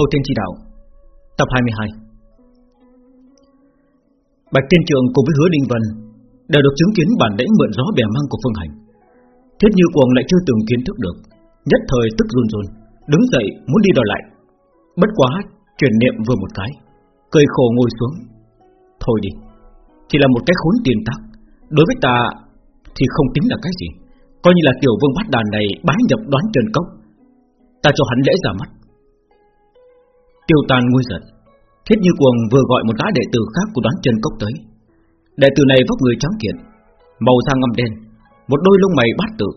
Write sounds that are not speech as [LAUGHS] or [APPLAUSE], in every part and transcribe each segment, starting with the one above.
Thâu Thiên Chi Đạo, Tập 22 Bạch Tiên Trường cùng với Hứa Linh Vân Đều được chứng kiến bản lĩnh mượn gió bẻ măng của Phương Hành. Thiết Như Cuồng lại chưa từng kiến thức được, Nhất thời tức run run, Đứng dậy muốn đi đòi lại. Bất quá, chuyển niệm vừa một cái, Cười khổ ngồi xuống. Thôi đi, Chỉ là một cái khốn tiền tác Đối với ta thì không tính là cái gì. Coi như là tiểu vương bát đàn này bái nhập đoán trần cốc, Ta cho hắn lễ ra mắt. Tiêu tàn nguôi giận. Thiết như cuồng vừa gọi một gã đệ tử khác của đoán trần cốc tới. Đệ tử này vóc người trắng kiện, Màu da ngâm đen, Một đôi lông mày bát tự,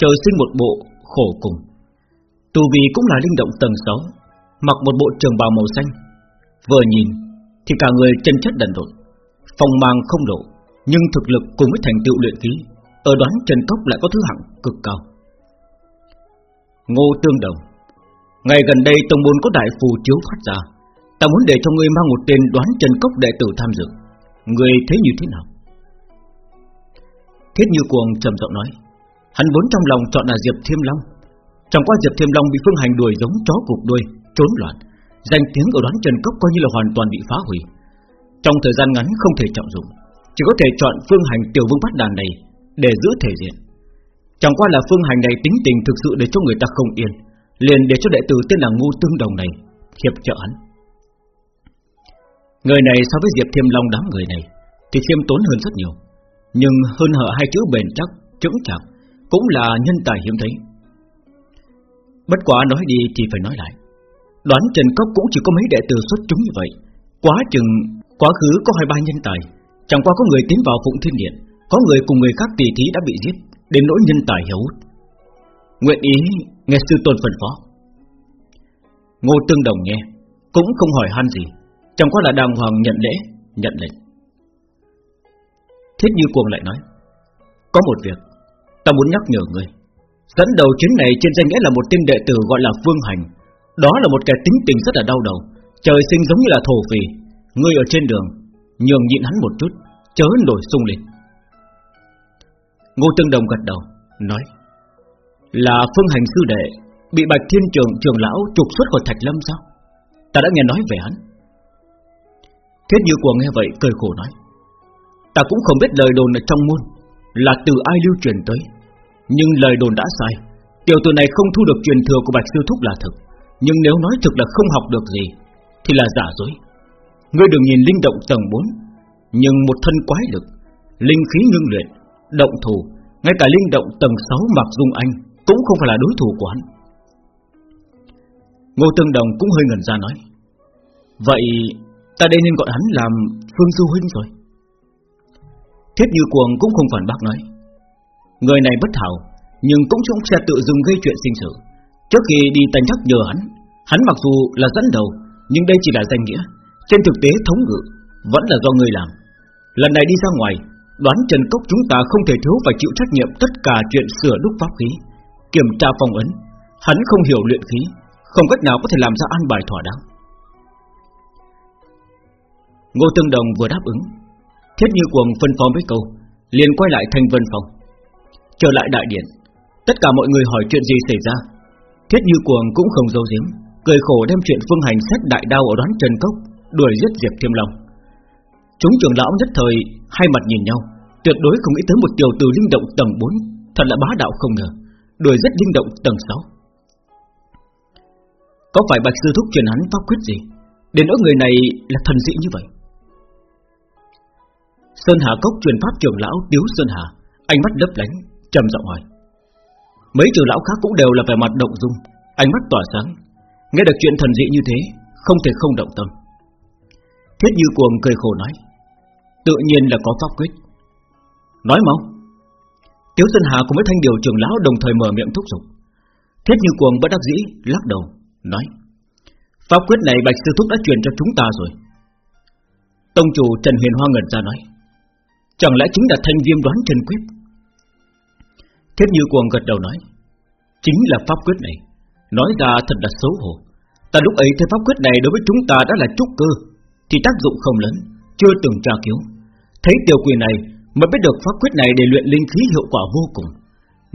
Trời sinh một bộ khổ cùng. Tù vì cũng là linh động tầng 6 Mặc một bộ trường bào màu xanh. Vừa nhìn, Thì cả người chân chất đần độn Phòng mang không độ Nhưng thực lực cùng với thành tựu luyện khí, Ở đoán Trần Cốc lại có thứ hạng cực cao. Ngô Tương Đồng Ngày gần đây Tông Môn có đại phù chiếu phát ra. Ta muốn để cho ngươi mang một tên đoán Trần Cốc đệ tử tham dự. Ngươi thấy như thế nào? Thiết Như Cuồng trầm giọng nói. Hắn vốn trong lòng chọn là Diệp Thiêm Long. Chẳng qua Diệp Thiêm Long bị Phương Hành đuổi giống chó cục đuôi, Trốn loạn. Danh tiếng ở đoán Trần Cốc coi như là hoàn toàn bị phá hủy. Trong thời gian ngắn không thể trọng dụng. Chỉ có thể chọn Phương Hành tiểu vương bắt đàn này Để giữ thể diện. Chẳng qua là Phương Hành này tính tình thực sự để cho người ta không yên. Liền để cho đệ tử tên là Ngu Tương Đồng này Hiệp trợ hắn. Người này so với Diệp Thiêm Long đám người này Thì khiêm tốn hơn rất nhiều, Nhưng hơn hở hai chữ bền chắc, Chững chạc Cũng là nhân tài hiếm thấy. Bất quá nói đi thì phải nói lại, Đoán Trần Cốc cũng chỉ có mấy đệ tử xuất chúng như vậy, Quá chừng, Quá khứ có hai ba nhân tài, Chẳng qua có người tiến vào Phụng Thiên Điện, Có người cùng người khác tỷ thí đã bị giết, Đến nỗi nhân tài hiểu Nguyện ý nghe sư tôn phân phó. Ngô Tương Đồng nghe, Cũng không hỏi han gì, Chẳng qua là đàng hoàng nhận lễ, Nhận lệnh. Thiết Như Cuồng lại nói, Có một việc, Ta muốn nhắc nhở ngươi. Dẫn đầu chuyến này trên danh nghĩa là một tên đệ tử gọi là Phương Hành. Đó là một kẻ tính tình rất là đau đầu, Trời sinh giống như là thổ phì. Ngươi ở trên đường, Nhường nhịn hắn một chút, Chớ nổi sung lên. Ngô Tương Đồng gật đầu, Nói là Phương Hành sư đệ, Bị Bạch Thiên Trường trường lão trục xuất khỏi Thạch Lâm sao? Ta đã nghe nói về hắn. Thiết Như của nghe vậy, cười khổ nói. Ta cũng không biết lời đồn ở trong môn Là từ ai lưu truyền tới, Nhưng lời đồn đã sai. Tiểu tử này không thu được truyền thừa của Bạch Sư Thúc là thực Nhưng nếu nói thực là không học được gì, Thì là giả dối. Ngươi đừng nhìn linh động tầng 4 Nhưng một thân quái lực, Linh khí ngưng luyện, Động thủ, Ngay cả linh động tầng 6 mặc dung anh cũng không phải là đối thủ của hắn. Ngô Tương Đồng cũng hơi ngẩn ra nói, Vậy Ta đây nên gọi hắn làm Phương Du Huynh rồi. Thiết Như Cuồng cũng không phản bác nói, Người này bất hảo, Nhưng cũng cũng sẽ tự dừng gây chuyện sinh sự. Trước khi đi tành nhắc nhờ hắn Hắn mặc dù là dẫn đầu, Nhưng đây chỉ là danh nghĩa. Trên thực tế thống ngự Vẫn là do người làm. Lần này đi ra ngoài, Đoán Trần Cốc chúng ta không thể thiếu và chịu trách nhiệm Tất cả chuyện sửa đúc pháp khí. Kiểm tra phong ấn. Hắn không hiểu luyện khí, Không cách nào có thể làm ra an bài thỏa đáng. Ngô Tương Đồng vừa đáp ứng, Thiết Như Cuồng phân phó với câu, liền quay lại thành vân phòng. Trở lại đại điện, Tất cả mọi người hỏi chuyện gì xảy ra. Thiết Như Cuồng cũng không giấu giếm, Cười khổ đem chuyện phương hành xét đại đao ở đoán Trần Cốc, Đuổi giết Diệp Thiêm Long. Chúng trưởng lão nhất thời Hai mặt nhìn nhau, Tuyệt đối không nghĩ tới một tiểu từ linh động tầng 4 Thật là bá đạo không ngờ. Đuổi rất linh động tầng 6 Có phải Bạch Sư Thúc truyền hắn pháp quyết gì? Đến nỗi người này là thần dị như vậy. Sơn Hà Cốc truyền pháp trưởng lão Tiếu Sơn Hà, Ánh mắt lấp lánh, trầm giọng hỏi. Mấy trưởng lão khác cũng đều là vẻ mặt động dung, Ánh mắt tỏa sáng. Nghe được chuyện thần dị như thế, Không thể không động tâm. Thiết Như Cuồng cười khổ nói, Tự nhiên là có pháp quyết. Nói mau. Tiếu Sơn Hà cùng với thanh điều trưởng lão đồng thời mở miệng thúc giục. Thiết Như Cuồng bất đắc dĩ lắc đầu, Nói, Pháp quyết này Bạch Sư Thúc đã truyền cho chúng ta rồi. Tông chủ Trần Huyền Hoa ngẩn ra nói, Chẳng lẽ chính là thanh viêm đoán chân quyết? Thiết như cuồng gật đầu nói, Chính là pháp quyết này. Nói ra thật là xấu hổ. Ta lúc ấy thấy pháp quyết này đối với chúng ta đã là trúc cơ, Thì tác dụng không lớn, Chưa từng tra cứu. Thấy tiểu quỷ này mới biết được pháp quyết này để luyện linh khí hiệu quả vô cùng.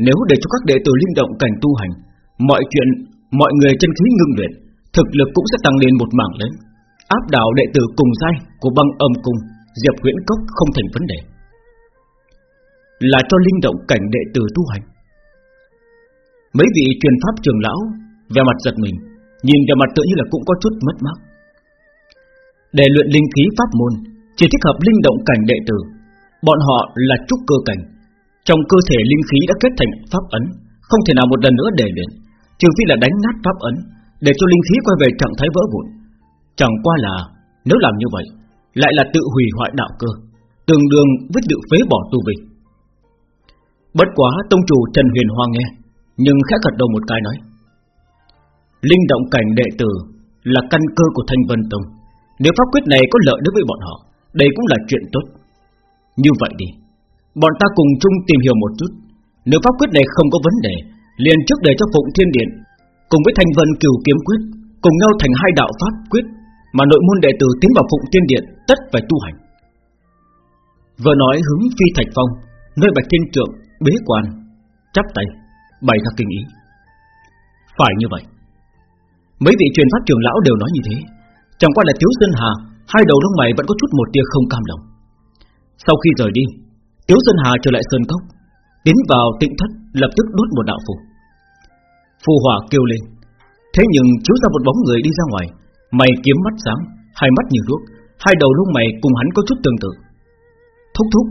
Nếu để cho các đệ tử linh động cảnh tu hành, Mọi chuyện, Mọi người chân khí ngưng luyện, Thực lực cũng sẽ tăng lên một mảng lớn. Áp đảo đệ tử cùng giai Của băng âm cung, Diệp huyễn cốc không thành vấn đề. Là cho linh động cảnh đệ tử tu hành. Mấy vị truyền pháp trường lão Về mặt giật mình, Nhìn về mặt tự như là cũng có chút mất mát. Để luyện linh khí pháp môn, Chỉ thích hợp linh động cảnh đệ tử Bọn họ là trúc cơ cảnh. Trong cơ thể linh khí đã kết thành pháp ấn, Không thể nào một lần nữa để luyện Trừ phi là đánh nát pháp ấn, Để cho linh khí quay về trạng thái vỡ vụn. Chẳng qua là, Nếu làm như vậy, Lại là tự hủy hoại đạo cơ, Tương đương với tự phế bỏ tu vi. Bất quá tông chủ Trần Huyền Hoa nghe, Nhưng khẽ gật đầu một cái nói, Linh động cảnh đệ tử Là căn cơ của Thanh Vân Tông. Nếu pháp quyết này có lợi đối với bọn họ, Đây cũng là chuyện tốt. Như vậy đi. Bọn ta cùng chung tìm hiểu một chút. Nếu pháp quyết này không có vấn đề, liền trước để cho Phụng Thiên Điện Cùng với Thanh Vân Cửu Kiếm Quyết, Cùng nhau thành hai đạo pháp quyết Mà nội môn đệ tử tiến vào Phụng Thiên Điện Tất phải tu hành. Vừa nói hướng phi thạch phong, Nơi bạch thiên trượng, bế quan, Chắp tay, bày ra kinh ý. Phải như vậy. Mấy vị truyền pháp trưởng lão đều nói như thế. Chẳng qua là Tiếu Sơn Hà, Hai đầu lông mày vẫn có chút một tia không cam lòng. Sau khi rời đi, Tiếu Sơn Hà trở lại Sơn Cốc, Tiến vào tịnh thất, lập tức đốt một đạo phù. Phù hỏa kêu lên. Thế nhưng chiếu ra một bóng người đi ra ngoài, Mày kiếm mắt sáng, Hai mắt như đuốc Hai đầu lông mày cùng hắn có chút tương tự. Thúc thúc.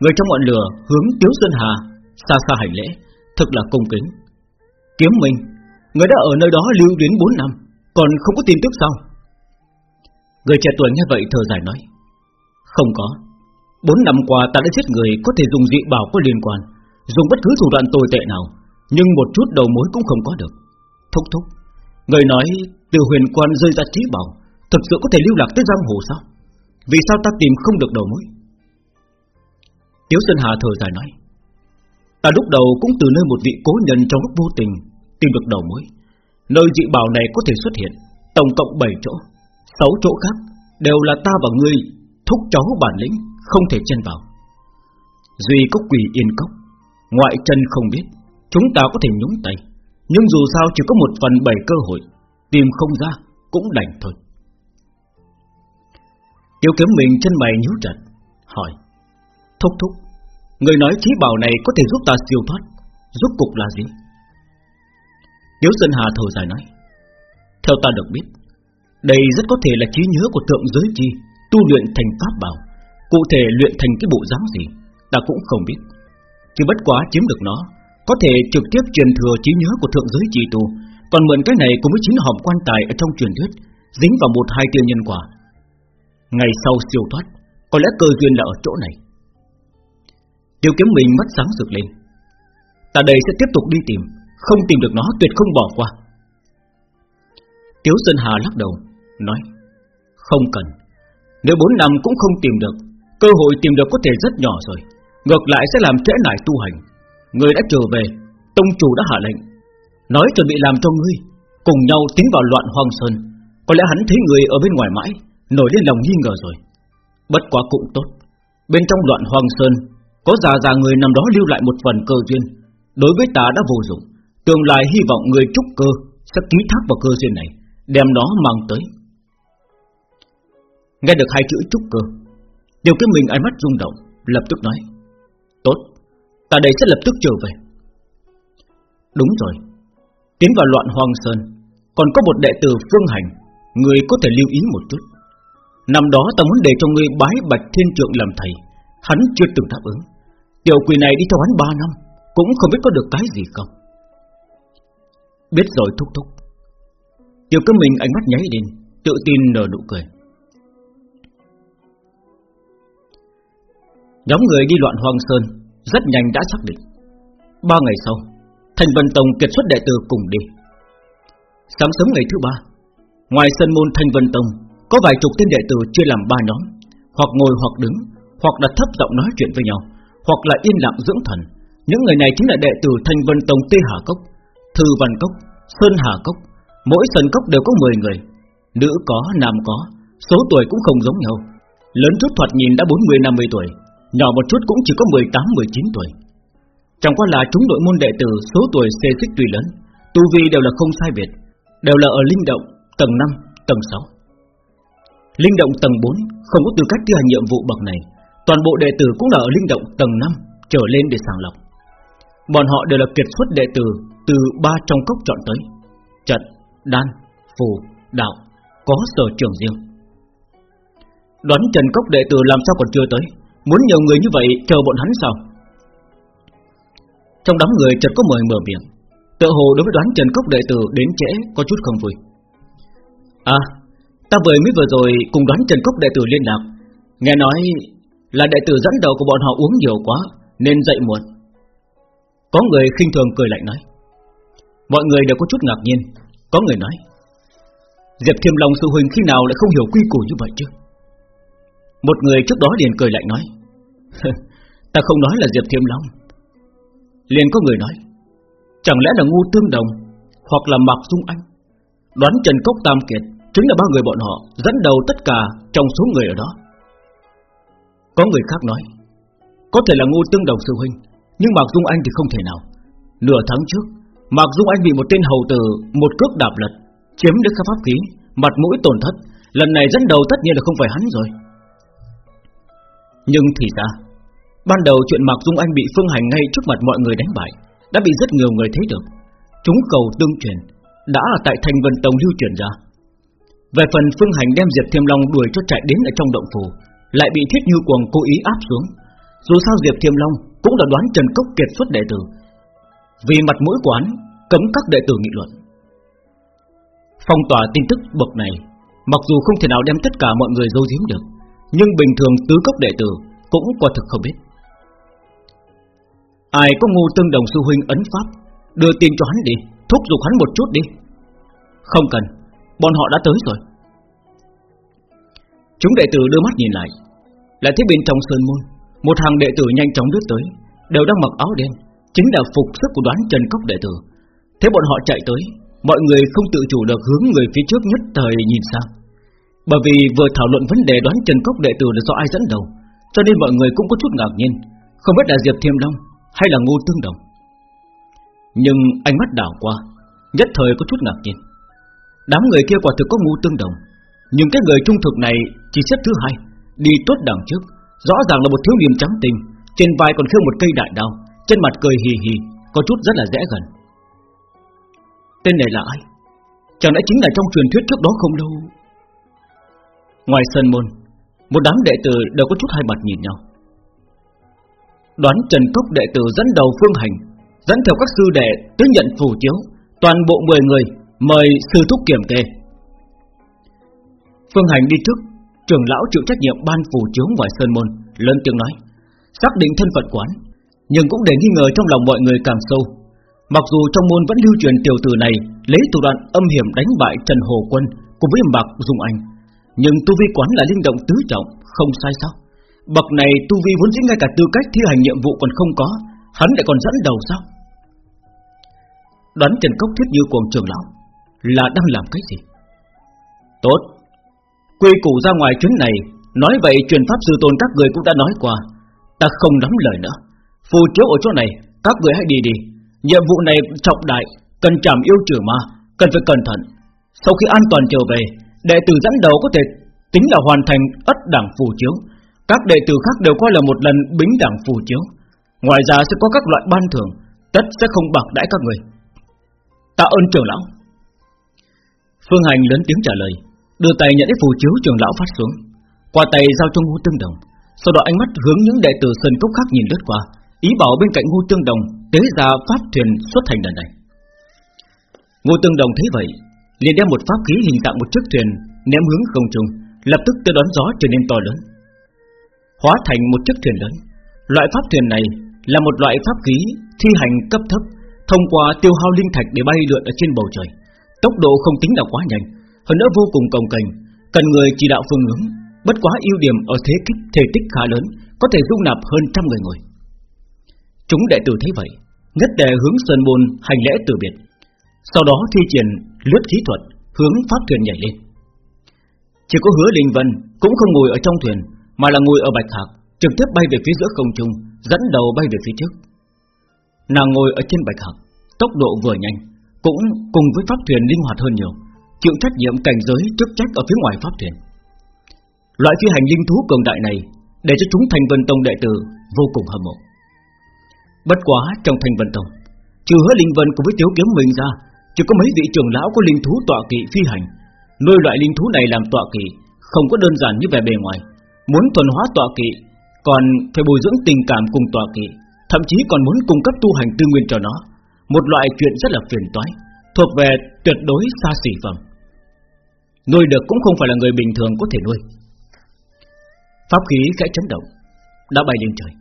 Người trong ngọn lửa hướng Tiếu Sơn Hà, Xa xa hành lễ Thực là công kính. Kiếm mình, Người đã ở nơi đó lưu đến 4 năm, Còn không có tin tức sao? Người trẻ tuổi nghe vậy thở dài nói. Không có. Bốn năm qua ta đã giết người có thể dùng dị bảo có liên quan, Dùng bất cứ thủ đoạn tồi tệ nào, Nhưng một chút đầu mối cũng không có được. Thúc thúc, Người nói từ huyền quan rơi ra trí bảo Thực sự có thể lưu lạc tới giang hồ sao? Vì sao ta tìm không được đầu mối? Tiếu Sơn Hà thở dài nói, Ta lúc đầu cũng từ nơi một vị cố nhân trong lúc vô tình Tìm được đầu mối. Nơi dị bảo này có thể xuất hiện, Tổng cộng 7 chỗ 6 chỗ khác đều là ta và ngươi Thúc cháu bản lĩnh, không thể chen vào. Duy có quỷ yên cốc, Ngoại chân không biết, Chúng ta có thể nhúng tay. Nhưng dù sao chỉ có một phần bảy cơ hội, Tìm không ra cũng đành thôi. Tiêu kiếm mình chân mày nhíu chặt, Hỏi, Thúc thúc, Người nói trí bảo này có thể giúp ta siêu thoát Giúp cục là gì? Tiếu Sơn Hà thở dài nói, Theo ta được biết, Đây rất có thể là trí nhớ của tượng giới chi Tu luyện thành pháp bảo, Cụ thể luyện thành cái bộ dáng gì, Ta cũng không biết. Chỉ bất quá chiếm được nó, Có thể trực tiếp truyền thừa trí nhớ của thượng giới chi tu, Còn mượn cái này cùng với chính hòm quan tài Ở trong truyền thuyết, Dính vào một hai tia nhân quả. Ngày sau siêu thoát, Có lẽ cơ duyên là ở chỗ này. Tiêu kiếm mình mắt sáng rực lên. Ta đây sẽ tiếp tục đi tìm, Không tìm được nó tuyệt không bỏ qua. Tiếu Sơn Hà lắc đầu, Nói, Không cần. Nếu 4 năm cũng không tìm được, Cơ hội tìm được có thể rất nhỏ rồi. Ngược lại sẽ làm trễ nải tu hành. Người đã trở về, Tông chủ đã hạ lệnh. Nói chuẩn bị làm cho ngươi, Cùng nhau tiến vào loạn hoang sơn. Có lẽ hắn thấy người ở bên ngoài mãi, Nổi lên lòng nghi ngờ rồi. Bất quá cũng tốt. Bên trong loạn hoang sơn, Có già già người nằm đó lưu lại một phần cơ duyên. Đối với ta đã vô dụng. Tương lai hy vọng người trúc cơ Sẽ ký thác vào cơ duyên này, Đem nó mang tới. Nghe được hai chữ trúc cơ Điều cái mình ánh mắt rung động Lập tức nói Tốt, ta đây sẽ lập tức trở về. Đúng rồi Tiến vào loạn hoang sơn Còn có một đệ tử phương hành Người có thể lưu ý một chút. Năm đó ta muốn để cho người bái bạch thiên trượng làm thầy Hắn chưa từng đáp ứng. Tiểu quỷ này đi theo hắn 3 năm Cũng không biết có được cái gì không? Biết rồi thúc thúc. Tiểu cơ mình ánh mắt nháy lên Tự tin nở nụ cười. Nhóm người đi loạn hoang sơn Rất nhanh đã xác định. Ba ngày sau Thành Vân Tông kiệt xuất đệ tử cùng đi. Sáng sớm ngày thứ ba Ngoài sân môn Thanh Vân Tông Có vài chục tên đệ tử chia làm ba nhóm Hoặc ngồi hoặc đứng Hoặc đặt thấp giọng nói chuyện với nhau Hoặc là yên lặng dưỡng thần. Những người này chính là đệ tử Thanh Vân Tông Tê Hà Cốc Thư Văn Cốc Sơn Hà Cốc. Mỗi sân cốc đều có 10 người Nữ có, nam có Số tuổi cũng không giống nhau. Lớn chút thoạt nhìn đã 40-50 tuổi. Nhỏ một chút cũng chỉ có 18-19 tuổi. Chẳng qua là chúng đội môn đệ tử Số tuổi xê xích tùy lớn Tu vi đều là không sai biệt Đều là ở linh động Tầng 5, tầng 6 Linh động tầng 4 Không có tư cách thi hành nhiệm vụ bậc này Toàn bộ đệ tử cũng là ở linh động tầng 5 Trở lên để sàng lọc. Bọn họ đều là kiệt xuất đệ tử Từ ba trong cốc chọn tới Trận, đan, phù, đạo Có sở trường riêng. Đoán Trần Cốc đệ tử làm sao còn chưa tới? Muốn nhiều người như vậy chờ bọn hắn sao? Trong đám người chợt có mời mở miệng. Tự hồ đối với đoán Trần Cốc đệ tử đến trễ Có chút không vui. À Ta vừa mới vừa rồi cùng đoán Trần Cốc đệ tử liên lạc. Nghe nói là đệ tử dẫn đầu của bọn họ uống nhiều quá, Nên dậy muộn. Có người khinh thường cười lạnh nói. Mọi người đều có chút ngạc nhiên. Có người nói, Diệp Thiêm Long sư huynh khi nào lại không hiểu quy củ như vậy chứ? Một người trước đó liền cười lạnh nói Ta không nói là Diệp Thiêm Long. Liền có người nói, Chẳng lẽ là ngu tương đồng Hoặc là Mạc Dung Anh? Đoán Trần Cốc Tam Kiệt Chính là ba người bọn họ Dẫn đầu tất cả trong số người ở đó. Có người khác nói, Có thể là ngu tương đồng sư huynh, Nhưng Mạc Dung Anh thì không thể nào. Nửa tháng trước, Mạc Dung Anh bị một tên hầu tử, Một cước đạp lật, Chiếm được khắp pháp khí, Mặt mũi tổn thất, Lần này dẫn đầu tất nhiên là không phải hắn rồi. Nhưng thì ra, Ban đầu chuyện Mạc Dung Anh bị Phương Hành ngay trước mặt mọi người đánh bại, Đã bị rất nhiều người thấy được. Chúng cầu tương truyền, Đã ở tại thành Vân Tông lưu truyền ra. Về phần Phương Hành đem Diệp Thiêm Long đuổi cho chạy đến ở trong động phủ, Lại bị Thiết Như Quần cố ý áp xuống. Dù sao Diệp Thiêm Long Cũng đã đoán Trần Cốc kiệt xuất đệ tử. Vì mặt mũi quán, Cấm các đệ tử nghị luận. Phong tỏa tin tức bậc này, Mặc dù không thể nào đem tất cả mọi người dâu giếm được nhưng bình thường tứ cốc đệ tử Cũng quả thực không biết. Ai có ngu tương đồng sư huynh ấn pháp, Đưa tin cho hắn đi, Thúc giục hắn một chút đi. Không cần, Bọn họ đã tới rồi. Chúng đệ tử đưa mắt nhìn lại Lại thấy bên trong sơn môn, Một hàng đệ tử nhanh chóng lướt tới, Đều đang mặc áo đen, Chính là phục sức của đoán Trần Cốc đệ tử. Thế bọn họ chạy tới, Mọi người không tự chủ được hướng người phía trước nhất thời nhìn sang. Bởi vì vừa thảo luận vấn đề đoán Trần Cốc đệ tử là do ai dẫn đầu, Cho nên mọi người cũng có chút ngạc nhiên. Không biết là Diệp Thiêm Long hay là ngu tương đồng. Nhưng ánh mắt đảo qua, Nhất thời có chút ngạc nhiên. Đám người kia quả thực có ngu tương đồng, Nhưng cái người trung thực này Chỉ xếp thứ hai, Đi tốt đằng trước. Rõ ràng là một thiếu niên trắng tinh, Trên vai còn khiêu một cây đại đao, Trên mặt cười hì hì, Có chút rất là dễ gần. Tên này là ai? Chẳng lẽ chính là trong truyền thuyết trước đó không lâu? Ngoài sân môn, Một đám đệ tử đều có chút hai mặt nhìn nhau. Đoán Trần Cốc đệ tử dẫn đầu phương hành, Dẫn theo các sư đệ tới nhận phù chiếu, Toàn bộ 10 người Mời sư thúc kiểm kê. Phương hành đi trước, Trưởng lão chịu trách nhiệm ban phù chiếu ngoài sơn môn, Lớn tiếng nói, Xác định thân phận quán, Nhưng cũng để nghi ngờ trong lòng mọi người càng sâu. Mặc dù trong môn vẫn lưu truyền tiểu tử này Lấy thủ đoạn âm hiểm đánh bại Trần Hồ Quân Cùng với Mạc Dung Anh nhưng tu vi quán là linh động tứ trọng, Không sai sao? Bậc này tu vi vốn dĩ ngay cả tư cách thi hành nhiệm vụ còn không có, Hắn lại còn dẫn đầu sao? Đoán Trần Cốc thiết như cuồng trường lão, Là đang làm cái gì? Tốt. Quy củ ra ngoài chuyến này, Nói vậy truyền pháp sư tôn các người cũng đã nói qua. Ta không nắm lời nữa. Phù chiếu ở chỗ này, Các người hãy đi đi. Nhiệm vụ này trọng đại, Cần chạm yêu trừ ma, Cần phải cẩn thận. Sau khi an toàn trở về Đệ tử dẫn đầu có thể tính là hoàn thành ất đảng phù chiếu. Các đệ tử khác đều coi là một lần bính đẳng phù chiếu. Ngoài ra sẽ có các loại ban thưởng, Tất sẽ không bạc đãi các người. Tạ ơn trưởng lão. Phương Hành lớn tiếng trả lời, Đưa tay nhận lấy phù chiếu trưởng lão phát xuống. Qua tay giao cho Ngô tương đồng, Sau đó ánh mắt hướng những đệ tử sơn cốc khác nhìn lướt qua, Ý bảo bên cạnh Ngô tương đồng Tế ra pháp thuyền xuất hành lần này. Ngô Tương Đồng thấy vậy liền đem một pháp khí hình dạng một chiếc thuyền ném hướng không trung, lập tức tới đón gió trở nên to lớn hóa thành một chiếc thuyền lớn. Loại pháp thuyền này là một loại pháp khí thi hành cấp thấp, thông qua tiêu hao linh thạch để bay lượn ở trên bầu trời. Tốc độ không tính là quá nhanh, hơn nữa vô cùng cồng kềnh, cần người chỉ đạo phương hướng. Bất quá ưu điểm ở thế kích thể tích khá lớn, có thể dung nạp hơn trăm người ngồi. Chúng đệ tử thấy vậy, nhất đề hướng sơn môn hành lễ từ biệt. Sau đó thi triển lướt khí thuật hướng pháp thuyền nhảy lên. Chỉ có hứa linh vân cũng không ngồi ở trong thuyền mà là ngồi ở bạch hạc, trực tiếp bay về phía giữa không trung, dẫn đầu bay về phía trước. Nàng ngồi ở trên bạch hạc, tốc độ vừa nhanh, Cũng cùng với pháp thuyền linh hoạt hơn nhiều Chịu trách nhiệm cảnh giới chức trách ở phía ngoài pháp thuyền Loại phi hành linh thú cường đại này Để cho chúng thành vân tông đệ tử Vô cùng hâm mộ Bất quá trong thành vân tông Trừ hứa linh vân cùng với tiếu kiếm mình ra chỉ có mấy vị trưởng lão có linh thú tọa kỵ phi hành. Nuôi loại linh thú này làm tọa kỵ, Không có đơn giản như vẻ bề ngoài. Muốn thuần hóa tọa kỵ, Còn phải bồi dưỡng tình cảm cùng tọa kỵ, Thậm chí còn muốn cung cấp tu hành tư nguyên cho nó. Một loại chuyện rất là phiền toái, Thuộc về tuyệt đối xa xỉ phẩm. Nuôi được cũng không phải là người bình thường có thể nuôi. Pháp khí khẽ chấn động, Đã bay lên trời.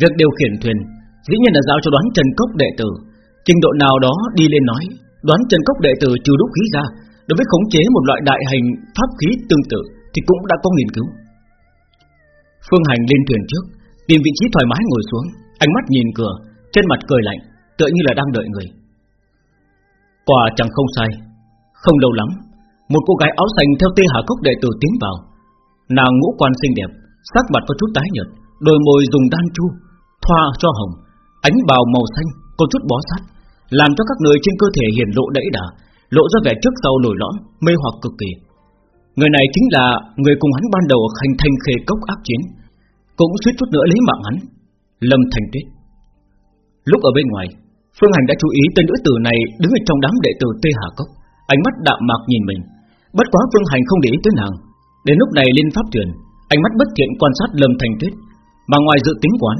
Việc điều khiển thuyền Dĩ nhiên là giao cho đoán Trần Cốc đệ tử Trình độ nào đó đi lên nói, Đoán Trần Cốc đệ tử trừ đúc khí ra, Đối với khống chế một loại đại hành pháp khí tương tự Thì cũng đã có nghiên cứu. Phương Hành lên thuyền trước, Tìm vị trí thoải mái ngồi xuống, Ánh mắt nhìn cửa, Trên mặt cười lạnh, Tựa như là đang đợi người. Quả chẳng không sai, Không lâu lắm, Một cô gái áo xanh theo tê hạ cốc đệ tử tiến vào. Nàng ngũ quan xinh đẹp, Sắc mặt có chút tái nhợt, Đôi môi dùng đan chu, Thoa cho hồng, Ánh bào màu xanh, Có chút bó sát. Làm cho các nơi trên cơ thể hiển lộ đẫy đà Lộ ra vẻ trước sau nổi lõm Mê hoặc cực kỳ. Người này chính là người cùng hắn ban đầu hành thành khê cốc ác chiến Cũng suýt chút nữa lấy mạng hắn Lâm Thành Tuyết. Lúc ở bên ngoài Phương Hành đã chú ý tên nữ tử này đứng ở trong đám đệ tử Tê Hà Cốc Ánh mắt đạm mạc nhìn mình. Bất quá Phương Hành không để ý tới nàng. Đến lúc này lên pháp truyền, Ánh mắt bất thiện quan sát Lâm Thành Tuyết. Mà ngoài dự tính quán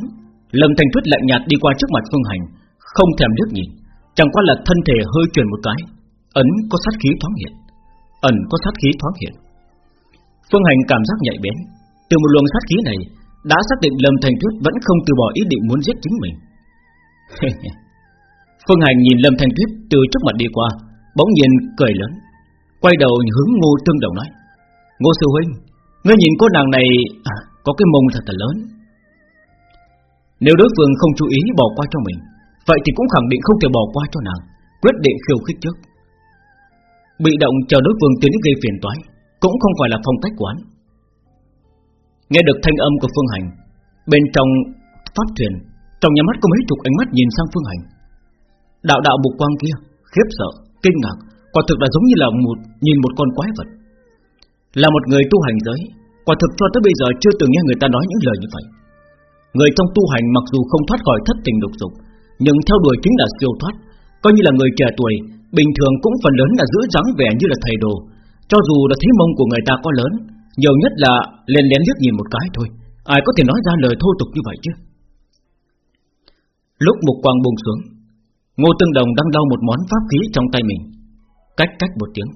Lâm Thành Tuyết lạnh nhạt đi qua trước mặt Phương Hành Không thèm liếc nhìn. Chẳng qua là thân thể hơi chuyển một cái. Ấn có sát khí thoáng hiện. Ẩn có sát khí thoáng hiện. Phương Hành cảm giác nhạy bén. Từ một luồng sát khí này Đã xác định Lâm Thành Tuyết vẫn không từ bỏ ý định muốn giết chính mình. [LAUGHS] Phương Hành nhìn Lâm Thành Tuyết từ trước mặt đi qua Bỗng nhiên cười lớn Quay đầu hướng Ngô Tương Đồng nói Ngô Sư Huynh Ngươi nhìn cô nàng này à, Có cái mông thật là lớn. Nếu đối phương không chú ý bỏ qua cho mình Vậy thì cũng khẳng định không thể bỏ qua cho nàng Quyết định khiêu khích trước. Bị động chờ đối phương tiến gây phiền toái Cũng không phải là phong cách quán. Nghe được thanh âm của Phương Hành Bên trong pháp thuyền Trong nhà mắt có mấy chục ánh mắt nhìn sang Phương Hành. Đạo đạo bục quang kia Khiếp sợ, kinh ngạc Quả thực là giống như là một nhìn một con quái vật. Là một người tu hành giới Quả thực cho tới bây giờ chưa từng nghe người ta nói những lời như vậy. Người trong tu hành mặc dù không thoát khỏi thất tình độc dục nhưng theo đuổi chính là siêu thoát, Coi như là người trẻ tuổi, Bình thường cũng phần lớn là giữ dáng vẻ như là thầy đồ. Cho dù là thế mông của người ta có lớn, Nhiều nhất là lên lén liếc nhìn một cái thôi. Ai có thể nói ra lời thô tục như vậy chứ? Lúc một quang buông xuống, Ngô Tương Đồng đang đau một món pháp khí trong tay mình. Cách cách một tiếng,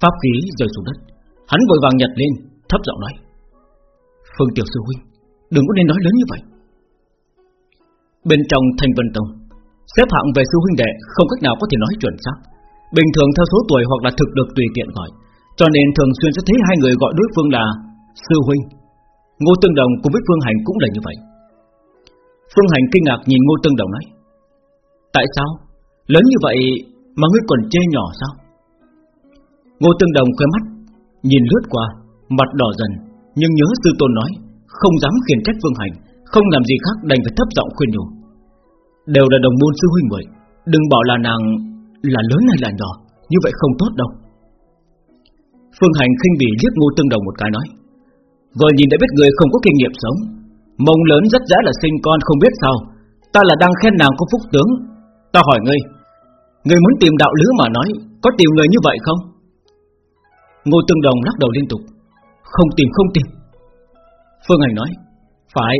Pháp khí rơi xuống đất. Hắn vội vàng nhặt lên, thấp giọng nói, Phương Tiểu Sư Huynh, Đừng có nên nói lớn như vậy. Bên trong Thanh Vân Tông Xếp hạng về sư huynh đệ Không cách nào có thể nói chuẩn xác. Bình thường theo số tuổi hoặc là thực được tùy tiện gọi. Cho nên thường xuyên sẽ thấy hai người gọi đối phương là Sư huynh. Ngô Tương Đồng cùng với Phương Hành cũng là như vậy. Phương Hành kinh ngạc nhìn Ngô Tương Đồng nói, Tại sao? Lớn như vậy mà ngươi còn chê nhỏ sao? Ngô Tương Đồng khơi mắt, Nhìn lướt qua, Mặt đỏ dần, Nhưng nhớ sư tôn nói, Không dám khiển trách Phương Hành, Không làm gì khác đành phải thấp giọng khuyên nhủ. Đều là đồng môn sư huynh vậy Đừng bảo là nàng là lớn hay là nhỏ, Như vậy không tốt đâu. Phương Hành khinh bỉ liếc Ngô Tương Đồng một cái nói, Vừa nhìn đã biết người không có kinh nghiệm sống. Mông lớn rất dễ là sinh con không biết sao. Ta là đang khen nàng có phúc tướng. Ta hỏi ngươi Ngươi muốn tìm đạo lứa mà nói, Có tìm người như vậy không? Ngô Tương Đồng lắc đầu liên tục, Không tìm không tìm. Phương Hành nói, Phải,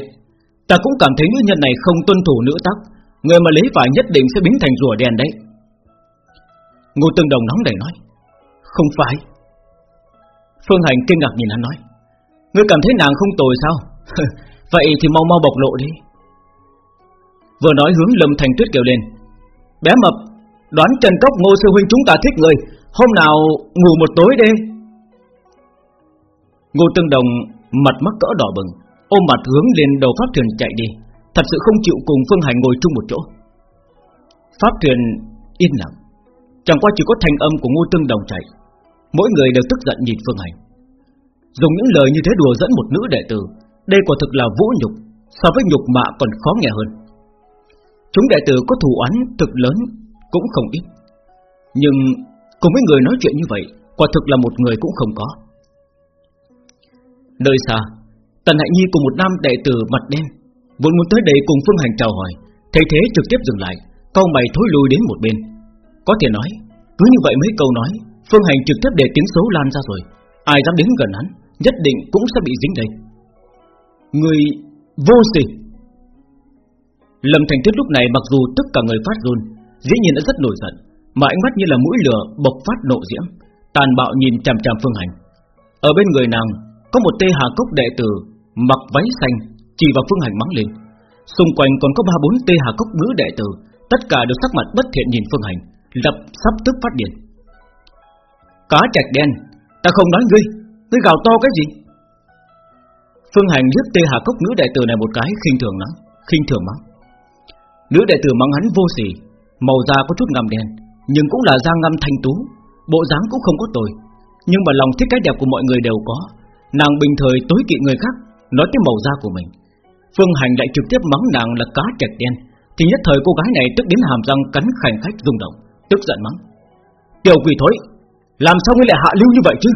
Ta cũng cảm thấy nữ nhân này không tuân thủ nữ tắc. Người mà lấy phải nhất định sẽ biến thành rùa đèn đấy. Ngô Tương Đồng nóng đầy nói, Không phải. Phương Hành kinh ngạc nhìn hắn nói, Ngươi cảm thấy nàng không tồi sao? [LAUGHS] Vậy thì mau mau bộc lộ đi. Vừa nói hướng Lâm Thành Tuyết kêu lên, Bé mập, Đoán Trần Cốc Ngô Sư Huynh chúng ta thích người Hôm nào ngủ một tối đi. Ngô Tương Đồng mặt mắt cỡ đỏ bừng, Ôm mặt hướng lên đầu pháp thuyền chạy đi. Thật sự không chịu cùng Phương Hành ngồi chung một chỗ. Pháp truyền yên lặng, Chẳng qua chỉ có thanh âm của Ngô Tương Đồng chạy. Mỗi người đều tức giận nhìn Phương Hành. Dùng những lời như thế đùa dẫn một nữ đệ tử, Đây quả thực là vũ nhục, So với nhục mạ còn khó nghe hơn. Chúng đệ tử có thù oán thực lớn Cũng không ít. Nhưng cùng với người nói chuyện như vậy, Quả thực là một người cũng không có. Nơi xa, Tần Hạnh Nhi cùng một nam đệ tử mặt đen Vốn muốn tới đây cùng Phương Hành chào hỏi. Thầy thế trực tiếp dừng lại Câu mày thối lui đến một bên. Có thể nói, Cứ như vậy mấy câu nói, Phương Hành trực tiếp để tiếng xấu lan ra rồi. Ai dám đến gần hắn, Nhất định cũng sẽ bị dính đây. Người vô sỉ. Lâm Thành Tuyết lúc này mặc dù tất cả người phát run, Dĩ nhiên đã rất nổi giận, Mà ánh mắt như là mũi lửa bộc phát nộ diễm, Tàn bạo nhìn chằm chằm Phương Hành. Ở bên người nàng, Có một tê hà cốc đệ tử Mặc váy xanh. Chỉ vào Phương Hành mắng lên. Xung quanh còn có ba bốn tê hà cốc nữ đệ tử, Tất cả đều sắc mặt bất thiện nhìn Phương Hành, Lập sắp tức phát điên. Cá trạch đen, Ta không nói ngươi Ngươi gào to cái gì? Phương Hành liếc tê hà cốc nữ đệ tử này một cái, khinh thường lắm, khinh thường mắng. Nữ đệ tử mắng hắn vô sỉ, Màu da có chút ngầm đen, Nhưng cũng là da ngâm thanh tú, Bộ dáng cũng không có tồi. Nhưng mà lòng thích cái đẹp của mọi người đều có, Nàng bình thời tối kỵ người khác, Nói tới màu da của mình. Phương Hành lại trực tiếp mắng nàng là cá chạch đen. Thì nhất thời cô gái này tức đến hàm răng cắn khảnh khách rung động, Tức giận mắng. Tiểu quỷ thối, Làm sao ngươi lại hạ lưu như vậy chứ?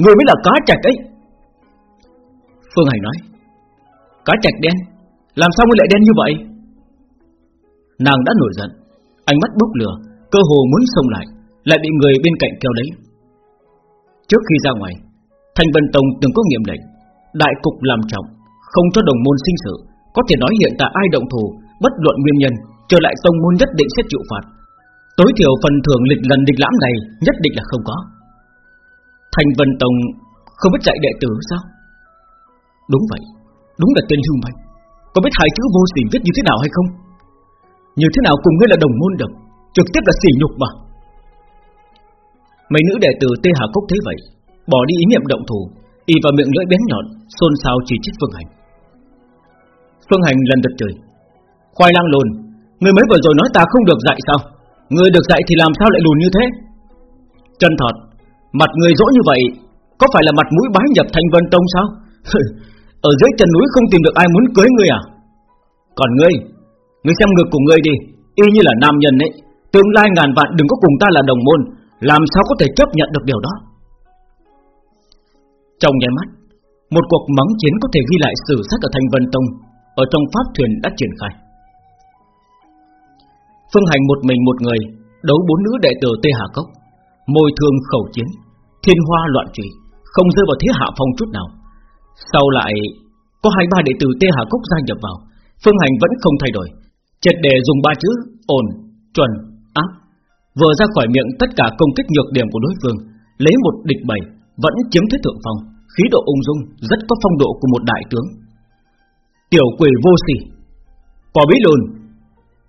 Người mới là cá chạch ấy. Phương Hành nói, Cá chạch đen, Làm sao ngươi lại đen như vậy? Nàng đã nổi giận, Ánh mắt bốc lửa, Cơ hồ muốn xông lại Lại bị người bên cạnh kéo lấy. Trước khi ra ngoài Thành Vân Tông từng có nghiệm lệnh, Đại cục làm trọng không cho đồng môn sinh sự. Có thể nói hiện tại ai động thủ Bất luận nguyên nhân, Trở lại tông môn nhất định sẽ chịu phạt. Tối thiểu phần thưởng lịch lần địch lãm này Nhất định là không có. Thành Vân Tông không biết dạy đệ tử sao? Đúng vậy, Đúng là tên lưu manh Có biết hai chữ vô sỉ viết như thế nào hay không? Như thế nào cùng ngươi là đồng môn được? Trực tiếp là sỉ nhục mà. Mấy nữ đệ tử Tê Hà Cốc thấy vậy, Bỏ đi ý niệm động thủ Y vào miệng lưỡi bén nhọn, Xôn xao chỉ trích Phương Hành. Phương Hành lần đật trời Khoai lang lùn, Người mới vừa rồi nói ta không được dạy sao? Người được dạy thì làm sao lại lùn như thế? Chân thật, Mặt người dỗ như vậy, Có phải là mặt mũi bái nhập thành vân tông sao? [LAUGHS] Ở dưới chân núi không tìm được ai muốn cưới người à? Còn ngươi Ngươi xem ngực của ngươi đi, Y như là nam nhân ấy, Tương lai ngàn vạn đừng có cùng ta là đồng môn, Làm sao có thể chấp nhận được điều đó? Trong nháy mắt, Một cuộc mắng chiến có thể ghi lại sử sách ở Thanh Vân Tông. Ở trong pháp thuyền đã triển khai. Phương hành một mình một người Đấu bốn nữ đệ tử Tê Hà Cốc Môi thương khẩu chiến Thiên hoa loạn trụy Không rơi vào thế hạ phong chút nào. Sau lại Có hai ba đệ tử Tê Hà Cốc gia nhập vào Phương hành vẫn không thay đổi Triệt đề dùng ba chữ ổn, chuẩn, áp Vừa ra khỏi miệng tất cả công kích nhược điểm của đối phương Lấy một địch bảy Vẫn chiếm thế thượng phong Khí độ ung dung Rất có phong độ của một đại tướng. Tiểu quỷ vô sỉ. Có biết lùn.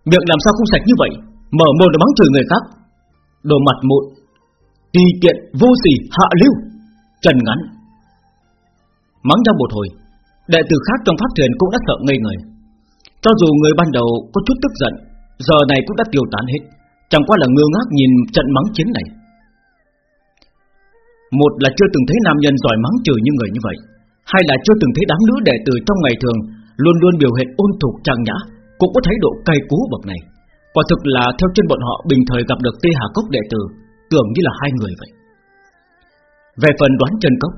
Miệng làm sao không sạch như vậy? Mở mồm để mắng chửi người khác. Đồ mặt mụn. Tùy tiện vô sỉ hạ lưu. Trần ngắn. Mắng nhau một hồi, Đệ tử khác trong pháp thuyền cũng đã sợ ngây người. Cho dù người ban đầu có chút tức giận, Giờ này cũng đã tiêu tán hết. Chẳng qua là ngơ ngác nhìn trận mắng chiến này. Một là chưa từng thấy nam nhân giỏi mắng chửi như người như vậy. Hai là chưa từng thấy đám nữ đệ tử trong ngày thường Luôn luôn biểu hiện ôn thục trang nhã, Cũng có thái độ cay cú bậc này. Quả thực là theo chân bọn họ, bình thời gặp được Tê Hà Cốc đệ tử, Tưởng như là hai người vậy. Về phần đoán chân cốc,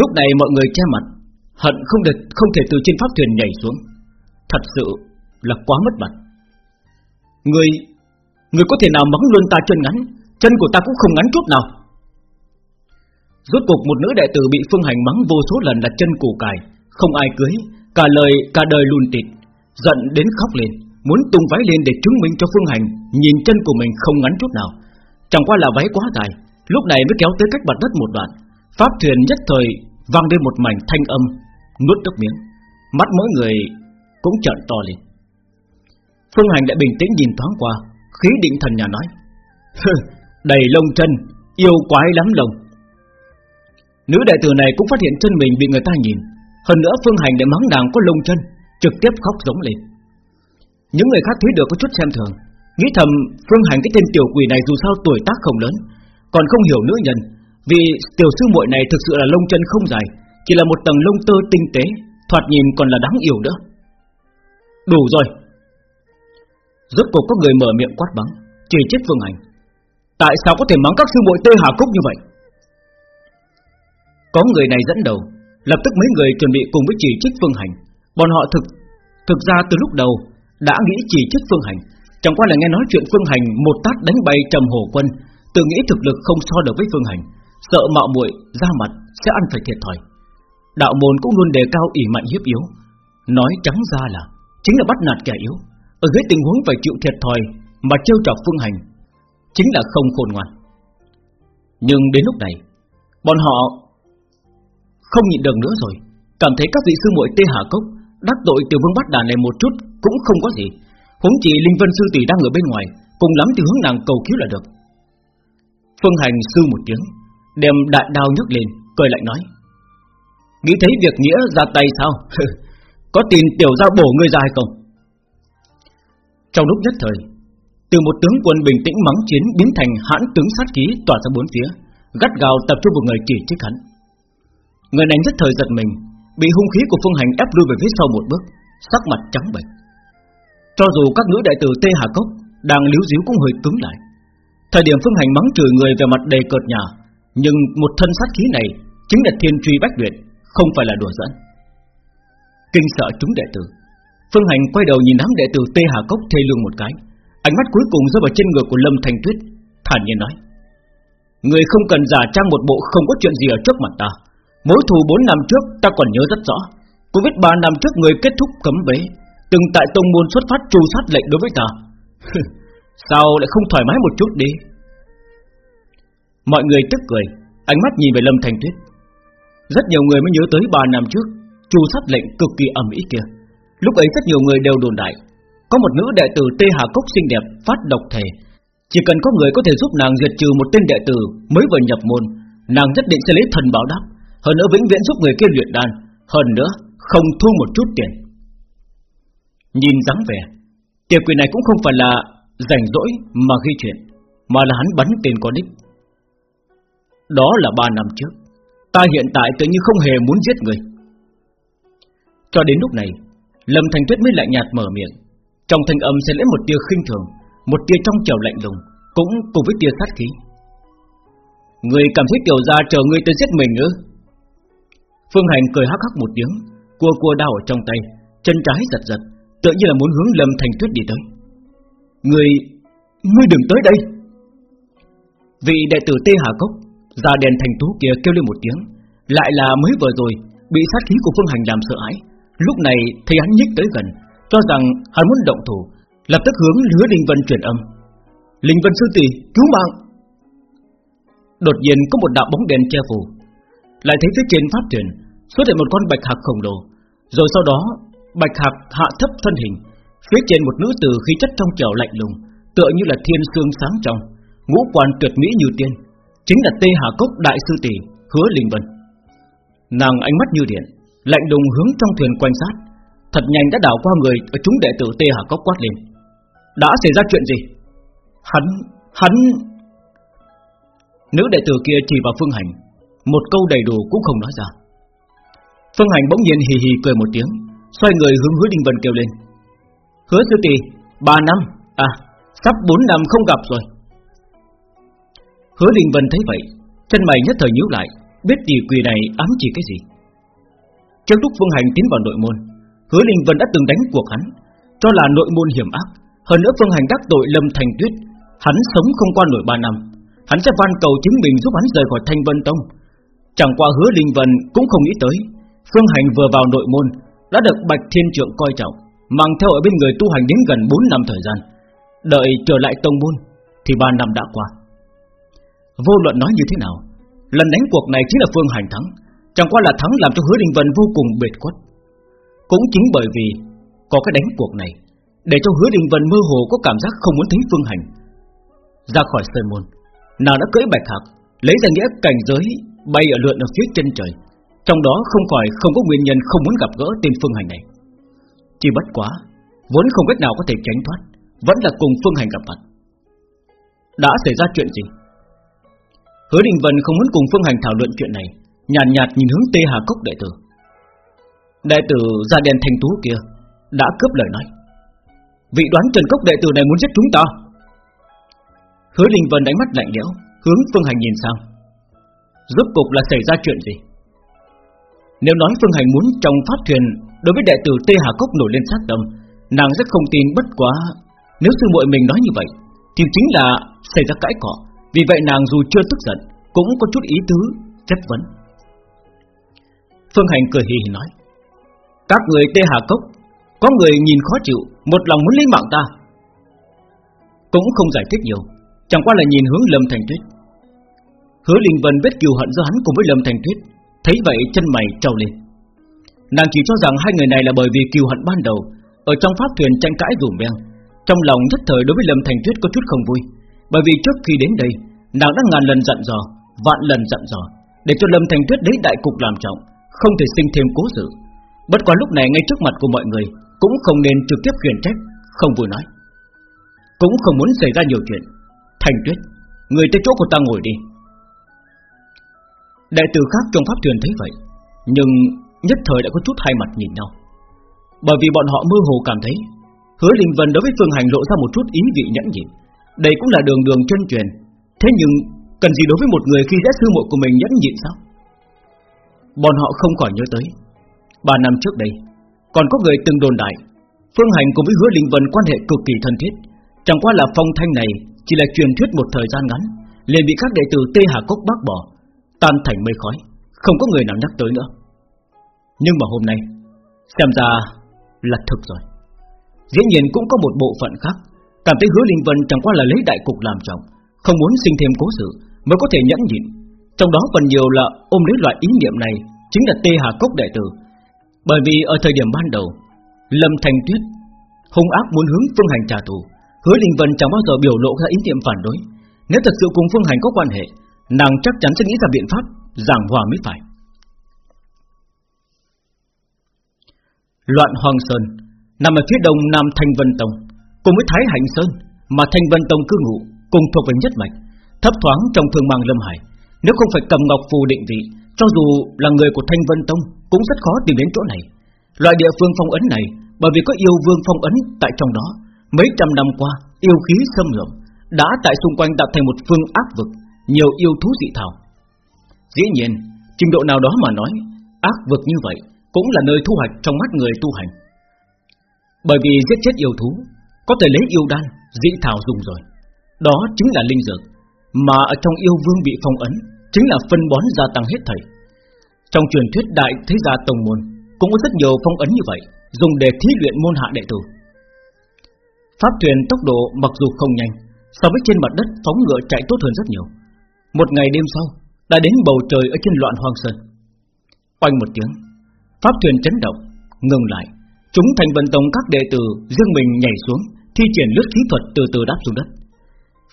Lúc này mọi người che mặt, Hận không được, không thể từ trên pháp thuyền nhảy xuống. Thật sự là quá mất mặt. Người Người có thể nào mắng luôn ta chân ngắn, Chân của ta cũng không ngắn chút nào. Rốt cuộc một nữ đệ tử bị Phương Hành mắng vô số lần là chân củ cải, Không ai cưới Cả lời, cả đời lùn tịt, Giận đến khóc lên, Muốn tung váy lên để chứng minh cho Phương Hành Nhìn chân của mình không ngắn chút nào. Chẳng qua là váy quá dài, Lúc này mới kéo tới cách mặt đất một đoạn. Pháp thuyền nhất thời vang lên một mảnh thanh âm, Nuốt nước miếng. Mắt mỗi người cũng trợn to lên. Phương Hành lại bình tĩnh nhìn thoáng qua, Khí định thần nhà nói Đầy lông chân, Yêu quái lắm lông. Nữ đại tử này cũng phát hiện chân mình bị người ta nhìn hơn nữa Phương Hành lại mắng nàng có lông chân, Trực tiếp khóc giống lên. Những người khác thấy được có chút xem thường. Nghĩ thầm Phương Hành cái tên tiểu quỷ này dù sao tuổi tác không lớn, Còn không hiểu nữ nhân, Vì tiểu sư muội này thực sự là lông chân không dài, Chỉ là một tầng lông tơ tinh tế, Thoạt nhìn còn là đáng yêu nữa. Đủ rồi. Rốt cuộc có người mở miệng quát bắn Chỉ chết Phương Hành. Tại sao có thể mắng các sư muội Tê Hà cúc như vậy? Có người này dẫn đầu Lập tức mấy người chuẩn bị cùng với chỉ trích Phương Hành. Bọn họ thực Thực ra từ lúc đầu Đã nghĩ chỉ trích Phương Hành. Chẳng qua là nghe nói chuyện Phương Hành Một tát đánh bay trầm hồ quân, Tự nghĩ thực lực không so được với Phương Hành, Sợ mạo muội ra mặt sẽ ăn phải thiệt thòi. Đạo môn cũng luôn đề cao ỷ mạnh hiếp yếu, Nói trắng ra là Chính là bắt nạt kẻ yếu. Ở dưới tình huống phải chịu thiệt thòi Mà trêu chọc phương hành, Chính là không khôn ngoan. Nhưng đến lúc này, Bọn họ không nhịn được nữa rồi. Cảm thấy các vị sư muội tê hạ cốc Đắc tội tiểu vương bắt đàn này một chút Cũng không có gì. Huống chỉ Linh Vân Sư Tỷ đang ở bên ngoài, Cùng lắm thì hướng nàng cầu cứu là được. Phương Hành sư một tiếng, Đem đại đao nhấc lên, Cười lại nói. Nghĩ thấy việc nghĩa ra tay sao? [LAUGHS] Có tin tiểu ra bổ ngươi ra hay không? Trong lúc nhất thời, Từ một tướng quân bình tĩnh mắng chiến Biến thành hãn tướng sát khí tỏa ra bốn phía, Gắt gào tập trung một người chỉ trích hắn. Người này nhất thời giật mình, Bị hung khí của phương hành ép lui về phía sau một bước, Sắc mặt trắng bệch. Cho dù các nữ đại tử Tê Hà Cốc Đang liếu díu cũng hơi cứng lại. Thời điểm phương hành mắng chửi người về mặt đầy cợt nhà, Nhưng một thân sát khí này Chính là thiên truy bách luyện, Không phải là đùa giỡn. Kinh sợ chúng đệ tử. Phương Hành quay đầu nhìn đám đệ tử Tê Hà Cốc thê lương một cái, Ánh mắt cuối cùng rơi vào trên người của Lâm Thành Tuyết, Thản nhiên nói, Người không cần giả trang một bộ không có chuyện gì ở trước mặt ta. Mối thù 4 năm trước ta còn nhớ rất rõ. Cô biết 3 năm trước người kết thúc cấm bế Từng tại tông môn xuất phát trù sát lệnh đối với ta. [LAUGHS] Sao lại không thoải mái một chút đi? Mọi người tức cười Ánh mắt nhìn về Lâm Thành Tuyết. Rất nhiều người mới nhớ tới 3 năm trước trù sát lệnh cực kỳ ẩm ý kia. Lúc ấy rất nhiều người đều đồn đại, có một nữ đệ tử Tê Hà Cốc xinh đẹp phát độc thể, chỉ cần có người có thể giúp nàng diệt trừ một tên đệ tử mới vừa nhập môn, nàng nhất định sẽ lấy thần báo đáp, hơn nữa vĩnh viễn giúp người kia luyện đan, hơn nữa không thu một chút tiền. Nhìn dáng vẻ, tiệp quyền này cũng không phải là rảnh rỗi mà ghi chuyện, mà là hắn bắn tên có đích. Đó là ba năm trước, ta hiện tại tự như không hề muốn giết người. Cho đến lúc này Lâm Thành Tuyết mới lạnh nhạt mở miệng Trong thanh âm sẽ lấy một tia khinh thường Một tia trong trèo lạnh lùng Cũng cùng với tia sát khí Người cảm thấy tiểu gia chờ người tới giết mình ư Phương Hành cười hắc hắc một tiếng, Cua cua đau ở trong tay, Chân trái giật giật Tự như là muốn hướng Lâm Thành Tuyết đi tới. Người, Ngươi đừng tới đây. Vị đệ tử Tê Hà Cốc Ra đèn thành tú kia kêu lên một tiếng, Lại là mới vừa rồi Bị sát khí của Phương Hành làm sợ hãi. Lúc này thấy hắn nhích tới gần, Cho rằng hắn muốn động thủ, Lập tức hướng hứa Linh Vân truyền âm. Linh Vân sư tỷ, cứu mạng. Đột nhiên có một đạo bóng đèn che phủ lại thấy phía trên pháp thuyền Xuất hiện một con bạch hạc khổng lồ. Rồi sau đó bạch hạc hạ thấp thân hình. Phía trên một nữ tử khí chất trong trẻo lạnh lùng Tựa như là thiên sương sáng trong. Ngũ quan tuyệt mỹ như tiên Chính là Tê Hà Cốc Đại Sư Tỷ Hứa Linh Vân. Nàng ánh mắt như điện Lạnh lùng hướng trong thuyền quan sát. Thật nhanh đã đảo qua người ở chúng đệ tử Tê Hà Cốc quát lên. Đã xảy ra chuyện gì? Hắn, hắn Nữ đệ tử kia chỉ vào Phương Hành một câu đầy đủ cũng không nói ra. Phương Hành bỗng nhiên hì hì cười một tiếng, Xoay người hướng hứa Đinh Vân kêu lên. Hứa sư tỷ, Ba năm À sắp bốn năm không gặp rồi. Hứa Đình Vân thấy vậy, Chân mày nhất thời nhíu lại, Biết gì quỳ này ám chỉ cái gì. Trước lúc Phương Hành tiến vào nội môn, Hứa Đình Vân đã từng đánh cuộc hắn, Cho là nội môn hiểm ác. Hơn nữa Phương Hành đắc tội Lâm Thành Tuyết, Hắn sống không qua nổi ba năm. Hắn sẽ van cầu chính mình giúp hắn rời khỏi Thanh Vân Tông. Chẳng qua hứa Linh Vân cũng không nghĩ tới, Phương Hành vừa vào nội môn, Đã được Bạch Thiên Trượng coi trọng, Mang theo ở bên người tu hành đến gần 4 năm thời gian. Đợi trở lại tông môn, Thì 3 năm đã qua. Vô luận nói như thế nào, Lần đánh cuộc này chính là Phương Hành thắng, Chẳng qua là thắng làm cho hứa Đình Vân vô cùng bệt quất Cũng chính bởi vì Có cái đánh cuộc này, Để cho hứa Đình Vân mơ hồ có cảm giác không muốn thấy Phương Hành. Ra khỏi sơn môn, Nàng đã cưỡi bạch hạc, Lấy ra nghĩa cảnh giới Bay ở lượn ở phía chân trời Trong đó không phải không có nguyên nhân không muốn gặp gỡ tên Phương Hành này Chỉ bất quá Vốn không cách nào có thể tránh thoát Vẫn là cùng Phương Hành gặp mặt Đã xảy ra chuyện gì Hứa Đình Vân không muốn cùng Phương Hành thảo luận chuyện này, nhàn nhạt, nhạt nhìn hướng Tê Hà Cốc đệ tử. Đệ tử ra đèn thành tú kia đã cướp lời nói. Vị đoán Trần Cốc đệ tử này muốn giết chúng ta. Hứa Đình Vân đánh mắt lạnh lẽo Hướng Phương Hành nhìn sang Rốt cục là xảy ra chuyện gì? Nếu nói Phương Hành muốn trong pháp thuyền, Đối với đệ tử Tê Hà Cốc nổi lên sát tâm, Nàng rất không tin bất quá. Nếu sư muội mình nói như vậy, Thì chính là xảy ra cãi cọ. Vì vậy nàng dù chưa tức giận, Cũng có chút ý tứ, chất vấn. Phương Hành cười hì hì nói, Các người Tê Hà Cốc, Có người nhìn khó chịu, Một lòng muốn lấy mạng ta. Cũng không giải thích nhiều, Chẳng qua là nhìn hướng Lâm Thành Tuyết. Hứa Linh Vân biết kiều hận do hắn cùng với Lâm Thành Tuyết Thấy vậy, chân mày trao lên. Nàng chỉ cho rằng hai người này là bởi vì kiều hận ban đầu, Ở trong pháp thuyền tranh cãi rủm beng Trong lòng nhất thời đối với Lâm Thành Tuyết có chút không vui, Bởi vì trước khi đến đây, Nàng đã ngàn lần dặn dò, Vạn lần dặn dò, Để cho Lâm Thành Tuyết lấy đại cục làm trọng, Không thể sinh thêm cố sự. Bất quá lúc này ngay trước mặt của mọi người, Cũng không nên trực tiếp khiển trách, Không vui nói. Cũng không muốn xảy ra nhiều chuyện. Thành Tuyết, Người tới chỗ của ta ngồi đi. Đại tử khác trong pháp thuyền thấy vậy, Nhưng nhất thời đã có chút hai mặt nhìn nhau. Bởi vì bọn họ mơ hồ cảm thấy, Hứa Linh Vân đối với Phương Hành lộ ra một chút ý vị nhẫn nhịn. Đây cũng là đường đường chân truyền. Thế nhưng, Cần gì đối với một người khi đã sư muội của mình nhẫn nhịn sao? Bọn họ không khỏi nhớ tới, Ba năm trước đây, Còn có người từng đồn đại, Phương Hành cùng với Hứa Linh Vân quan hệ cực kỳ thân thiết. Chẳng qua là phong thanh này Chỉ là truyền thuyết một thời gian ngắn, liền bị các đệ tử Tê Hà Cốc bác bỏ. Tan thành mây khói, Không có người nào nhắc tới nữa. Nhưng mà hôm nay, Xem ra là thực rồi. Dĩ nhiên cũng có một bộ phận khác, Cảm thấy hứa Linh Vân chẳng qua là lấy đại cục làm trọng, Không muốn sinh thêm cố sự, Mới có thể nhẫn nhịn. Trong đó phần nhiều là ôm lấy loại ý niệm này, Chính là Tê Hà Cốc đệ tử. Bởi vì ở thời điểm ban đầu, Lâm Thành Tuyết hung ác muốn hướng Phương Hành trả thù, Hứa Linh Vân chẳng bao giờ biểu lộ ra ý niệm phản đối. Nếu thật sự cùng Phương Hành có quan hệ Nàng chắc chắn sẽ nghĩ ra biện pháp, Giảng hòa mới phải. Loạn Hoàng Sơn, Nằm ở phía đông Nam Thanh Vân Tông, Cùng với Thái Hành Sơn, Mà Thanh Vân Tông cư ngụ, Cùng thuộc về nhất mạch, Thấp thoáng trong thương mang Lâm Hải. Nếu không phải cầm ngọc phù định vị, Cho dù là người của Thanh Vân Tông Cũng rất khó tìm đến chỗ này. Loại địa phương phong ấn này, Bởi vì có yêu vương phong ấn tại trong đó, Mấy trăm năm qua, yêu khí xâm lượm Đã tại xung quanh tạo thành một phương áp vực nhiều yêu thú dị thảo. Dĩ nhiên, trình độ nào đó mà nói, ác vực như vậy cũng là nơi thu hoạch trong mắt người tu hành. Bởi vì giết chết yêu thú, có thể lấy yêu đan, dị thảo dùng rồi. Đó chính là linh dược, mà ở trong yêu vương bị phong ấn, chính là phân bón gia tăng hết thảy. Trong truyền thuyết đại thế gia tông môn, cũng có rất nhiều phong ấn như vậy, dùng để thí luyện môn hạ đệ tử. Pháp thuyền tốc độ mặc dù không nhanh, so với trên mặt đất phóng ngựa chạy tốt hơn rất nhiều, một ngày đêm sau, Đã đến bầu trời ở trên loạn hoang sơn. Oanh một tiếng, Pháp thuyền chấn động, Ngừng lại. Chúng thành vận tông các đệ tử Dương mình nhảy xuống, Thi triển lướt khí thuật từ từ đáp xuống đất.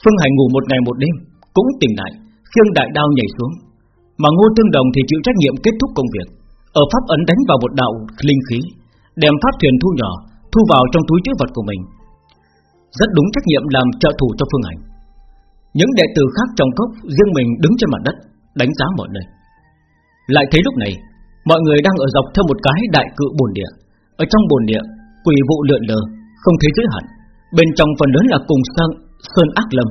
Phương Hành ngủ một ngày một đêm, Cũng tỉnh lại, Khiêng đại đao nhảy xuống. Mà Ngô Tương Đồng thì chịu trách nhiệm kết thúc công việc. Ở pháp ấn đánh vào một đạo linh khí, Đem pháp thuyền thu nhỏ, Thu vào trong túi chữ vật của mình. Rất đúng trách nhiệm làm trợ thủ cho Phương Hành những đệ tử khác trong cốc riêng mình đứng trên mặt đất Đánh giá mọi nơi. Lại thấy lúc này Mọi người đang ở dọc theo một cái đại cự bồn địa. Ở trong bồn địa Quỷ vụ lượn lờ Không thấy giới hạn. Bên trong phần lớn là cùng sơn, sơn ác lâm.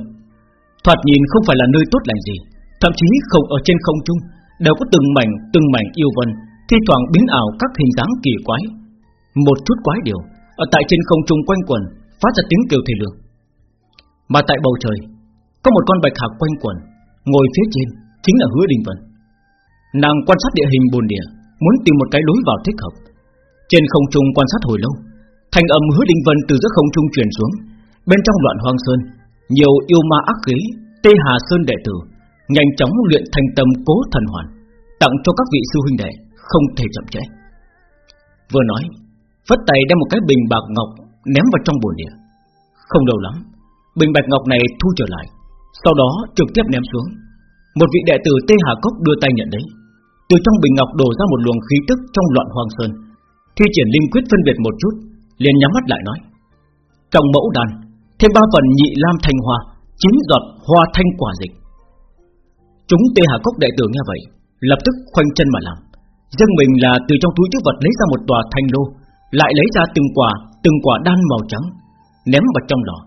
Thoạt nhìn không phải là nơi tốt lành gì Thậm chí không ở trên không trung Đều có từng mảnh từng mảnh yêu vân Thi thoảng biến ảo các hình dáng kỳ quái. Một chút quái điều Ở tại trên không trung quanh quần Phát ra tiếng kêu thề lương. Mà tại bầu trời có một con bạch hạc quanh quẩn Ngồi phía trên, chính là hứa đình vân. Nàng quan sát địa hình bồn địa, Muốn tìm một cái lối vào thích hợp. Trên không trung quan sát hồi lâu Thành âm hứa đình vân từ giữa không trung truyền xuống. Bên trong loạn hoang sơn, Nhiều yêu ma ác khí Tê Hà Sơn đệ tử, Nhanh chóng luyện thành tâm cố thần hoàn, Tặng cho các vị sư huynh đệ, Không thể chậm trễ. Vừa nói Phất tay đem một cái bình bạc ngọc Ném vào trong bồn địa. Không đâu lắm, Bình bạch ngọc này thu trở lại sau đó trực tiếp ném xuống. Một vị đệ tử Tê Hà Cốc đưa tay nhận đấy Từ trong bình ngọc đổ ra một luồng khí tức trong loạn hoàng sơn. Thi triển linh quyết phân biệt một chút, liền nhắm mắt lại nói. Trong mẫu đàn Thêm ba phần nhị lam thanh hoa, Chín giọt hoa thanh quả dịch. Chúng Tê Hà Cốc đệ tử nghe vậy, Lập tức khoanh chân mà làm. Dân mình là từ trong túi chứa vật lấy ra một tòa thanh lô, Lại lấy ra từng quả Từng quả đan màu trắng, Ném vào trong lò.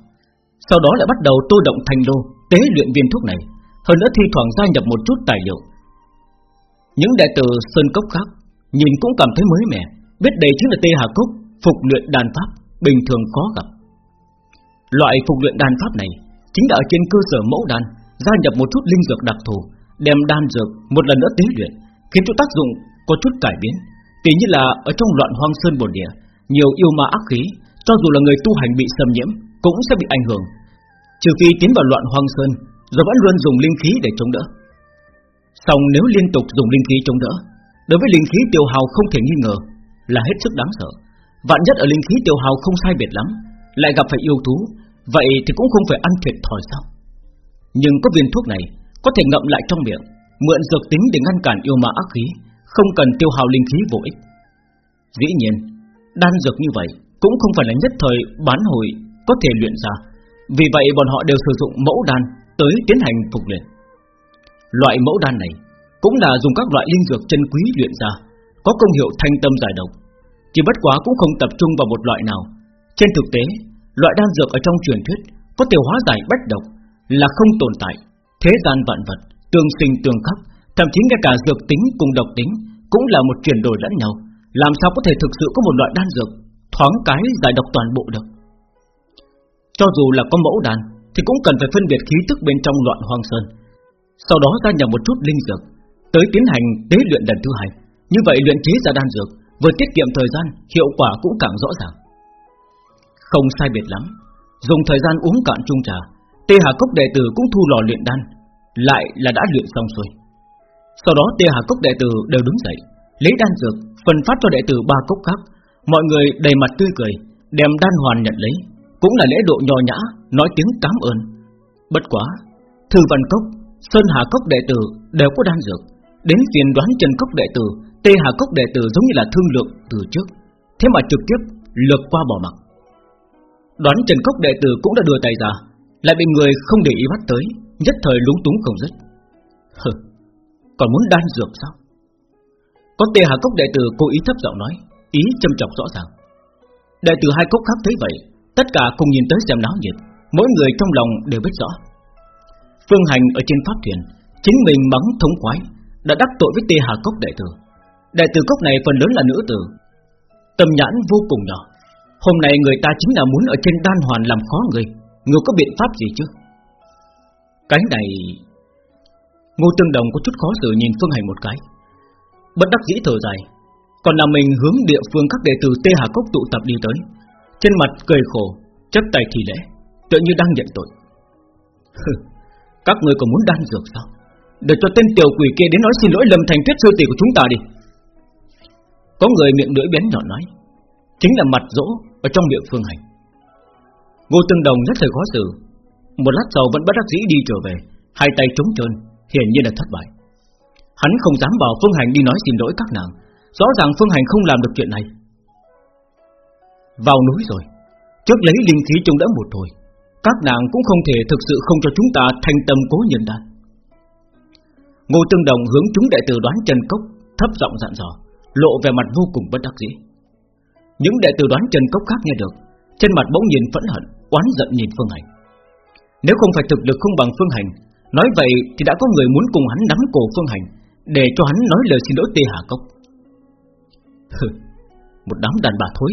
Sau đó lại bắt đầu tô động thành lô Tế luyện viên thuốc này. Hơn nữa thi thoảng gia nhập một chút tài liệu. Những đệ tử Sơn Cốc khác Nhìn cũng cảm thấy mới mẻ, Biết đây chính là tê hà cốc, Phục luyện đàn pháp, Bình thường khó gặp. Loại phục luyện đàn pháp này Chính là ở trên cơ sở mẫu đan, Gia nhập một chút linh dược đặc thù, Đem đan dược một lần nữa tế luyện, Khiến cho tác dụng có chút cải biến. Tỷ như là ở trong loạn hoang sơn bồn địa, Nhiều yêu ma ác khí, Cho dù là người tu hành bị xâm nhiễm cũng sẽ bị ảnh hưởng. Trừ phi tiến vào loạn hoang sơn, Rồi vẫn luôn dùng linh khí để chống đỡ. Xong nếu liên tục dùng linh khí chống đỡ, Đối với linh khí tiêu hao không thể nghi ngờ Là hết sức đáng sợ. Vạn nhất ở linh khí tiêu hao không sai biệt lắm, Lại gặp phải yêu thú, Vậy thì cũng không phải ăn thiệt thòi sao? Nhưng có viên thuốc này Có thể ngậm lại trong miệng, Mượn dược tính để ngăn cản yêu ma ác khí, Không cần tiêu hao linh khí vô ích. Dĩ nhiên, Đan dược như vậy Cũng không phải là nhất thời bán hồi có thể luyện ra. Vì vậy bọn họ đều sử dụng mẫu đan Tới tiến hành phục luyện. Loại mẫu đan này Cũng là dùng các loại linh dược chân quý luyện ra, Có công hiệu thanh tâm giải độc. Chỉ bất quá cũng không tập trung vào một loại nào. Trên thực tế, Loại đan dược ở trong truyền thuyết Có thể hóa giải bách độc Là không tồn tại, Thế gian vạn vật, Tương sinh tương khắc, Thậm chí ngay cả dược tính cùng độc tính Cũng là một chuyển đổi lẫn nhau. Làm sao có thể thực sự có một loại đan dược Thoáng cái giải độc toàn bộ được? Cho dù là có mẫu đàn, Thì cũng cần phải phân biệt khí tức bên trong loạn hoang sơn. Sau đó ra nhập một chút linh dược, Tới tiến hành tế luyện lần thứ hai. Như vậy luyện chế ra đan dược, Vừa tiết kiệm thời gian, Hiệu quả cũng càng rõ ràng. Không sai biệt lắm. Dùng thời gian uống cạn chung trà, Tê Hà Cốc đệ tử cũng thu lò luyện đan, Lại là đã luyện xong rồi. Sau đó Tê Hà Cốc đệ tử đều đứng dậy, Lấy đan dược, Phân phát cho đệ tử ba cốc khác. Mọi người đầy mặt tươi cười, Đem đan hoàn nhận lấy. Cũng là lễ độ nhỏ nhã Nói tiếng cảm ơn. Bất quá Thư Văn Cốc Sơn Hà Cốc đệ tử đều có đan dược. Đến phiền đoán Trần Cốc đệ tử Tê Hà Cốc đệ tử giống như là thương lượng từ trước. Thế mà trực tiếp lược qua bỏ mặt Đoán Trần Cốc đệ tử cũng đã đưa tay ra Lại bị người không để ý bắt tới Nhất thời lúng túng không dứt. Hừ, còn muốn đan dược sao? Có tê hà cốc đệ tử cố ý thấp giọng nói Ý châm chọc rõ ràng. Đệ tử hai cốc khác thấy vậy Tất cả cùng nhìn tới xem náo nhiệt, Mỗi người trong lòng đều biết rõ. Phương hành ở trên pháp thuyền, Chính mình mắng thống khoái, Đã đắc tội với tê hà cốc đệ tử. Đại tử cốc này phần lớn là nữ tử. Tâm nhãn vô cùng nhỏ. Hôm nay người ta chính là muốn ở trên đan hoàn làm khó người Người có biện pháp gì chứ? Cái này, Ngô Tương Đồng có chút khó xử nhìn Phương Hành một cái. Bất đắc dĩ thở dài, Còn là mình hướng địa phương các đệ tử Tê Hà Cốc tụ tập đi tới. Trên mặt cười khổ Chấp tay thì lễ Tự như đang nhận tội. Các người còn muốn đan dược sao? Để cho tên tiểu quỷ kia đến nói xin lỗi lầm Thành Tuyết sư tỷ của chúng ta đi. Có người miệng lưỡi bén nhỏ nói, Chính là mặt dỗ Ở trong miệng phương hành. Ngô Tương Đồng nhất thời khó xử. Một lát sau vẫn bất đắc dĩ đi trở về, Hai tay trống trơn, Hiển nhiên là thất bại. Hắn không dám bảo Phương Hành đi nói xin lỗi các nàng. Rõ ràng Phương Hành không làm được chuyện này. Vào núi rồi, Trước lấy linh khí chúng đã một hồi Các nàng cũng không thể thực sự không cho chúng ta Thành tâm cố nhân đan Ngô Tương Đồng hướng chúng đệ tử đoán chân cốc, Thấp giọng dặn dò, Lộ về mặt vô cùng bất đắc dĩ. Những đệ tử đoán Trần Cốc khác nghe được, Trên mặt bỗng nhìn phẫn hận, Oán giận nhìn Phương Hành. Nếu không phải thực lực không bằng Phương Hành, Nói vậy thì đã có người muốn cùng hắn nắm cổ Phương Hành, Để cho hắn nói lời xin lỗi Tê Hà Cốc. [LAUGHS] Một đám đàn bà thối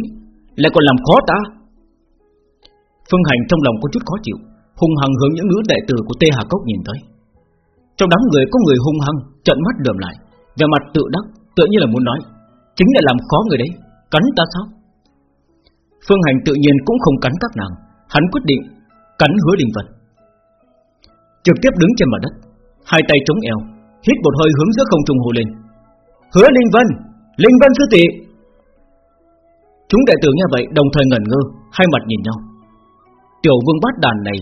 lại còn làm khó ta. Phương Hành trong lòng có chút khó chịu, Hung hăng hướng những nữ đệ tử của Tê Hà Cốc nhìn tới. Trong đám người có người hung hăng Trận mắt đờm lại Về mặt tự đắc tự như là muốn nói, Chính là làm khó người đấy, Cắn ta sao? Phương Hành tự nhiên cũng không cắn các nàng, Hắn quyết định cắn hứa Linh Vân. Trực tiếp đứng trên mặt đất, Hai tay chống eo, Hít một hơi hướng giữa không trung hồ lên, Hứa Linh Vân Linh Vân sư tỷ! Chúng đệ tử nghe vậy đồng thời ngẩn ngơ, Hai mặt nhìn nhau. Tiểu vương bát đàn này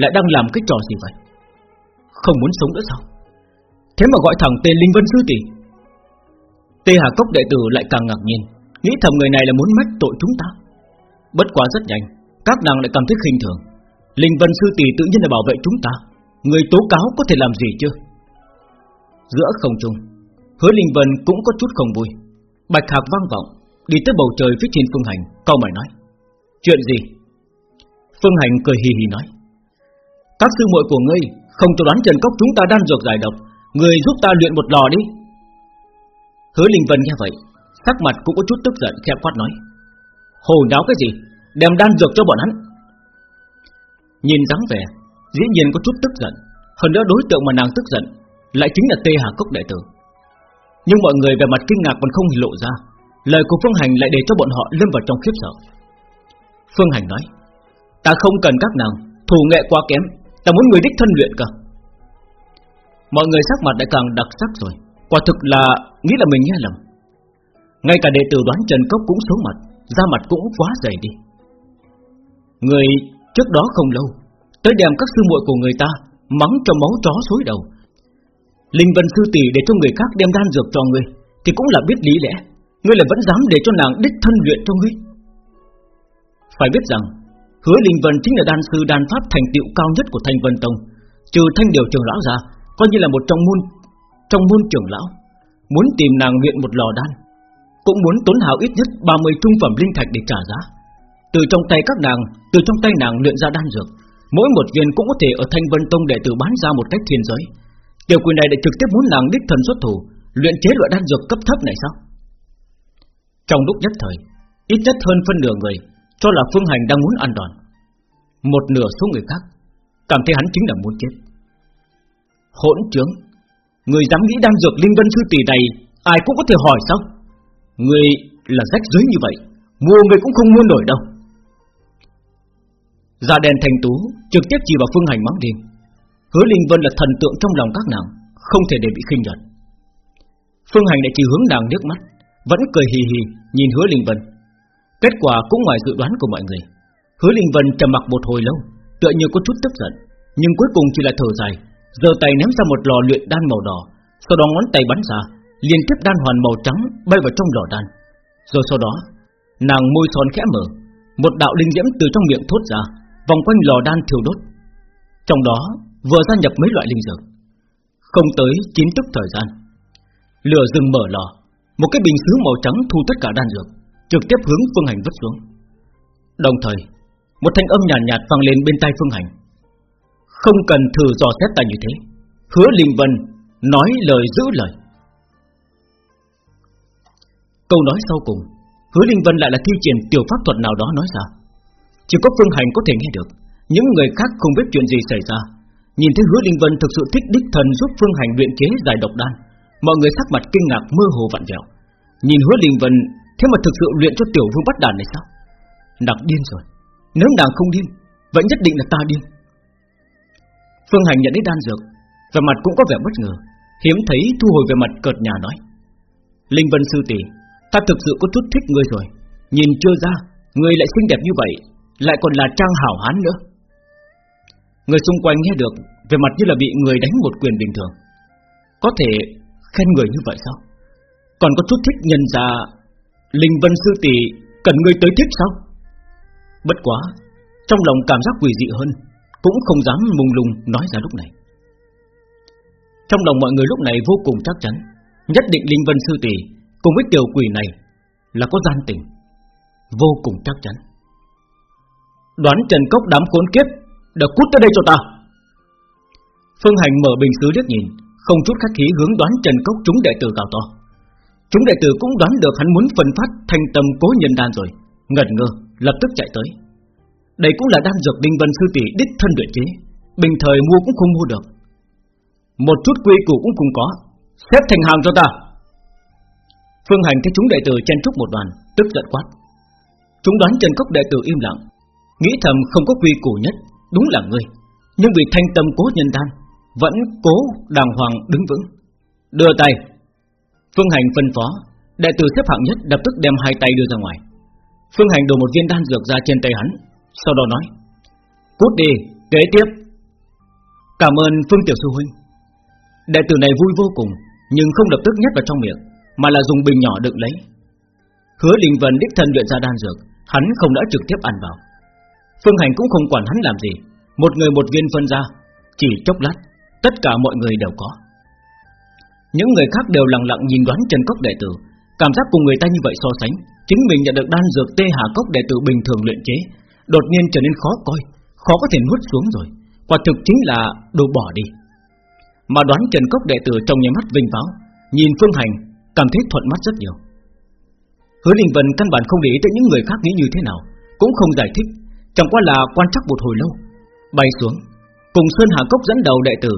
Lại đang làm cái trò gì vậy? Không muốn sống nữa sao? Thế mà gọi thẳng tên Linh Vân sư tỷ. Tê Hà Cốc đệ tử lại càng ngạc nhiên, Nghĩ thầm người này là muốn mách tội chúng ta. Bất quá rất nhanh, Các nàng lại cảm thấy khinh thường. Linh Vân Sư Tỷ tự nhiên là bảo vệ chúng ta, Người tố cáo có thể làm gì chưa Giữa không trung, Hứa Linh Vân cũng có chút không vui. Bạch Hạc vang vọng Đi tới bầu trời phía trên Phương Hành, Câu mày nói, Chuyện gì? Phương Hành cười hì hì nói, Các sư muội của ngươi, Không cho đoán Trần Cốc chúng ta đan dược giải độc, Người giúp ta luyện một lò đi. Hứa Linh Vân nghe vậy, Sắc mặt cũng có chút tức giận, khẽ quát nói, Hồ nháo cái gì? Đem đan dược cho bọn hắn. Nhìn dáng vẻ, Dĩ nhiên có chút tức giận, Hơn nữa đối tượng mà nàng tức giận Lại chính là Tê Hà Cốc đệ tử. Nhưng mọi người về mặt kinh ngạc còn không lộ ra. Lời của Phương Hành lại để cho bọn họ lâm vào trong khiếp sợ. Phương Hành nói, Ta không cần các nàng, Thủ nghệ quá kém, Ta muốn người đích thân luyện cơ. Mọi người sắc mặt đã càng đặc sắc rồi, Quả thực là nghĩ là mình nghe lầm. Ngay cả đệ tử đoán Trần Cốc cũng xuống mặt, Da mặt cũng quá dày đi. Người trước đó không lâu, Tới đem các sư muội của người ta Mắng cho máu chó xối đầu. Linh Vân Sư Tỷ để cho người khác đem đan dược cho người, Thì cũng là biết lý lẽ. Ngươi lại vẫn dám để cho nàng đích thân luyện cho ngươi. Phải biết rằng, Hứa Linh Vân chính là đan sư đan pháp thành tựu cao nhất của Thanh Vân Tông. Trừ thanh điều trưởng lão ra, Coi như là một trong môn Trong môn trưởng lão, Muốn tìm nàng luyện một lò đan, Cũng muốn tốn hào ít nhất 30 trung phẩm linh thạch để trả giá. Từ trong tay các nàng, Từ trong tay nàng luyện ra đan dược, Mỗi một viên cũng có thể ở Thanh Vân Tông đệ tử bán ra một cách thiên giới. Tiểu quỷ này đã trực tiếp muốn nàng đích thần xuất thủ, Luyện chế loại đan dược cấp thấp này sao? Trong lúc nhất thời, Ít nhất hơn phân nửa người Cho là Phương Hành đang muốn ăn đòn. Một nửa số người khác Cảm thấy hắn chính là muốn chết. Hỗn trướng, Người dám nghĩ đan dược Linh Vân Sư Tỷ này Ai cũng có thể hỏi sao? Người là rách dưới như vậy Mua người cũng không mua nổi đâu. Già đèn thành tú Trực tiếp chỉ vào phương hành mắng điên Hứa Linh Vân là thần tượng trong lòng các nàng, Không thể để bị khinh nhẫn Phương hành lại chỉ hướng nàng nước mắt. Vẫn cười hì hì, nhìn hứa Linh Vân. Kết quả cũng ngoài dự đoán của mọi người. Hứa Linh Vân trầm mặc một hồi lâu, Tựa như có chút tức giận, Nhưng cuối cùng chỉ là thở dài, giơ tay ném ra một lò luyện đan màu đỏ, Sau đó ngón tay bắn ra, Liên tiếp đan hoàn màu trắng bay vào trong lò đan. Rồi sau đó, Nàng môi son khẽ mở, Một đạo linh diễm từ trong miệng thốt ra, Vòng quanh lò đan thiêu đốt. Trong đó, vừa gia nhập mấy loại linh dược. Không tới chín tức thời gian, Lửa rừng mở lò một cái bình sứ màu trắng thu tất cả đan dược Trực tiếp hướng Phương Hành vứt xuống. Đồng thời Một thanh âm nhàn nhạt, nhạt vang lên bên tai Phương Hành. Không cần thử dò xét ta như thế Hứa Linh Vân Nói lời giữ lời. Câu nói sau cùng Hứa Linh Vân lại là thi triển tiểu pháp thuật nào đó nói ra. Chỉ có Phương Hành có thể nghe được Những người khác không biết chuyện gì xảy ra. Nhìn thấy Hứa Linh Vân thực sự thích đích thần giúp Phương Hành luyện chế giải độc đan. Mọi người sắc mặt kinh ngạc, mơ hồ vặn vẹo. Nhìn Hứa Linh Vân, Thế mà thực sự luyện cho tiểu vương bắt đàn này sao? Nàng điên rồi. Nếu nàng không điên, Vậy nhất định là ta điên. Phương Hành nhận đến đan dược và mặt cũng có vẻ bất ngờ. Hiếm thấy thu hồi về mặt cợt nhà nói. Linh Vân sư tỷ, Ta thực sự có chút thích ngươi rồi. Nhìn chưa ra, Ngươi lại xinh đẹp như vậy, Lại còn là trang hảo hán nữa. Người xung quanh nghe được Về mặt như là bị người đánh một quyền bình thường. Có thể khen người như vậy sao? Còn có chút thích nhân ra Linh Vân Sư Tỷ Cần người tới thích sao? Bất quá, Trong lòng cảm giác quỷ dị hơn, Cũng không dám mùng lung nói ra lúc này. Trong lòng mọi người lúc này vô cùng chắc chắn, Nhất định Linh Vân Sư Tỷ Cùng với tiểu quỷ này Là có gian tình. Vô cùng chắc chắn. Đoán Trần Cốc đám khốn kiếp Đã cút tới đây cho ta. Phương Hành mở bình xứ liếc nhìn. Không chút khách khí hướng đoán Trần Cốc chúng đệ tử gào to. Chúng đệ tử cũng đoán được hắn muốn phân phát thành tâm cố nhân đan rồi. Ngẩn ngơ, lập tức chạy tới. Đây cũng là đan dược Đinh Vân Sư Tỷ đích thân luyện chế, Bình thời mua cũng không mua được. Một chút quy củ cũng không có, Xếp thành hàng cho ta. Phương Hành thấy chúng đệ tử chen trúc một đoàn, Tức giận quát. Chúng đoán Trần Cốc đệ tử im lặng, Nghĩ thầm không có quy củ nhất, Đúng là ngươi. Nhưng vì thanh tâm cố nhân đan vẫn cố đàng hoàng đứng vững. Đưa tay Phương Hành phân phó Đệ tử xếp hạng nhất lập tức đem hai tay đưa ra ngoài. Phương Hành đổ một viên đan dược ra trên tay hắn Sau đó nói Cút đi, kế tiếp. Cảm ơn Phương Tiểu Sư Huynh. Đệ tử này vui vô cùng Nhưng không lập tức nhét vào trong miệng Mà là dùng bình nhỏ đựng lấy. Hứa Linh Vân đích thân luyện ra đan dược Hắn không đã trực tiếp ăn vào. Phương Hành cũng không quản hắn làm gì Một người một viên phân ra Chỉ chốc lát Tất cả mọi người đều có. Những người khác đều lặng lặng nhìn đoán Trần Cốc đệ tử. Cảm giác cùng người ta như vậy so sánh, Chính mình nhận được đan dược tê hà cốc đệ tử bình thường luyện chế, Đột nhiên trở nên khó coi, Khó có thể nuốt xuống rồi. Quả thực chính là đồ bỏ đi. Mà đoán Trần Cốc đệ tử trong nhà mắt vinh váo, Nhìn Phương Hành, Cảm thấy thuận mắt rất nhiều. Hứa Đình Vân căn bản không để ý tới những người khác nghĩ như thế nào, Cũng không giải thích, Chẳng qua là quan trắc một hồi lâu, Bay xuống. Cùng Sơn Hà Cốc dẫn đầu đệ tử,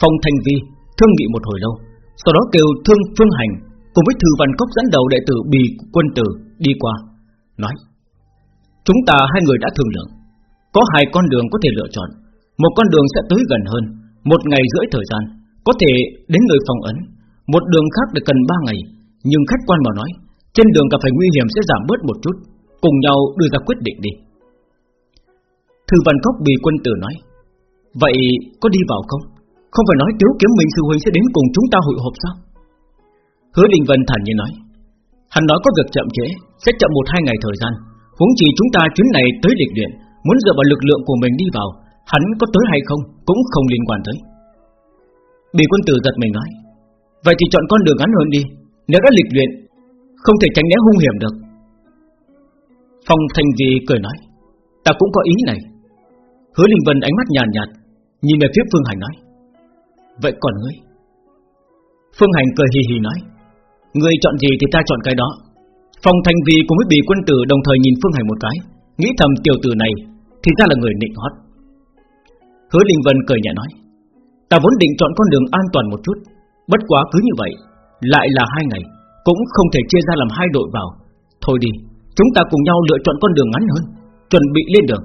Phong Thành Vi, thương nghị một hồi lâu, Sau đó kêu Thương Phương Hành Cùng với Thư Văn Cốc dẫn đầu đệ tử Bì Quân Tử đi qua, Nói, Chúng ta hai người đã thương lượng, Có hai con đường có thể lựa chọn, Một con đường sẽ tới gần hơn, Một ngày rưỡi thời gian, Có thể đến nơi phòng ấn, Một đường khác được cần ba ngày, Nhưng khách quan mà nói, Trên đường gặp phải nguy hiểm sẽ giảm bớt một chút, Cùng nhau đưa ra quyết định đi. Thư Văn Cốc bì quân tử nói Vậy có đi vào không? Không phải nói Tiếu Kiếm Minh Sư Huynh sẽ đến cùng chúng ta hội họp sao? Hứa Đình Vân thản nhiên nói Hắn nói có việc chậm trễ Sẽ chậm một hai ngày thời gian. Huống chỉ chúng ta chuyến này tới lịch luyện Muốn dựa vào lực lượng của mình đi vào Hắn có tới hay không cũng không liên quan tới. Bị quân tử giật mình nói Vậy thì chọn con đường ngắn hơn đi Nếu đã lịch luyện Không thể tránh né hung hiểm được. Phong Thành Di cười nói Ta cũng có ý này. Hứa Linh Vân ánh mắt nhàn nhạt, nhạt Nhìn về phía Phương Hành nói, Vậy còn ngươi? Phương Hành cười hì hì nói, Ngươi chọn gì thì ta chọn cái đó. Phong Thành Vi cùng với bì quân tử đồng thời nhìn Phương Hành một cái, Nghĩ thầm tiểu tử này Thì ra là người nịnh hót. Hứa Linh Vân cười nhẹ nói, Ta vốn định chọn con đường an toàn một chút, Bất quá cứ như vậy, Lại là hai ngày, Cũng không thể chia ra làm hai đội vào. Thôi đi, Chúng ta cùng nhau lựa chọn con đường ngắn hơn, Chuẩn bị lên đường.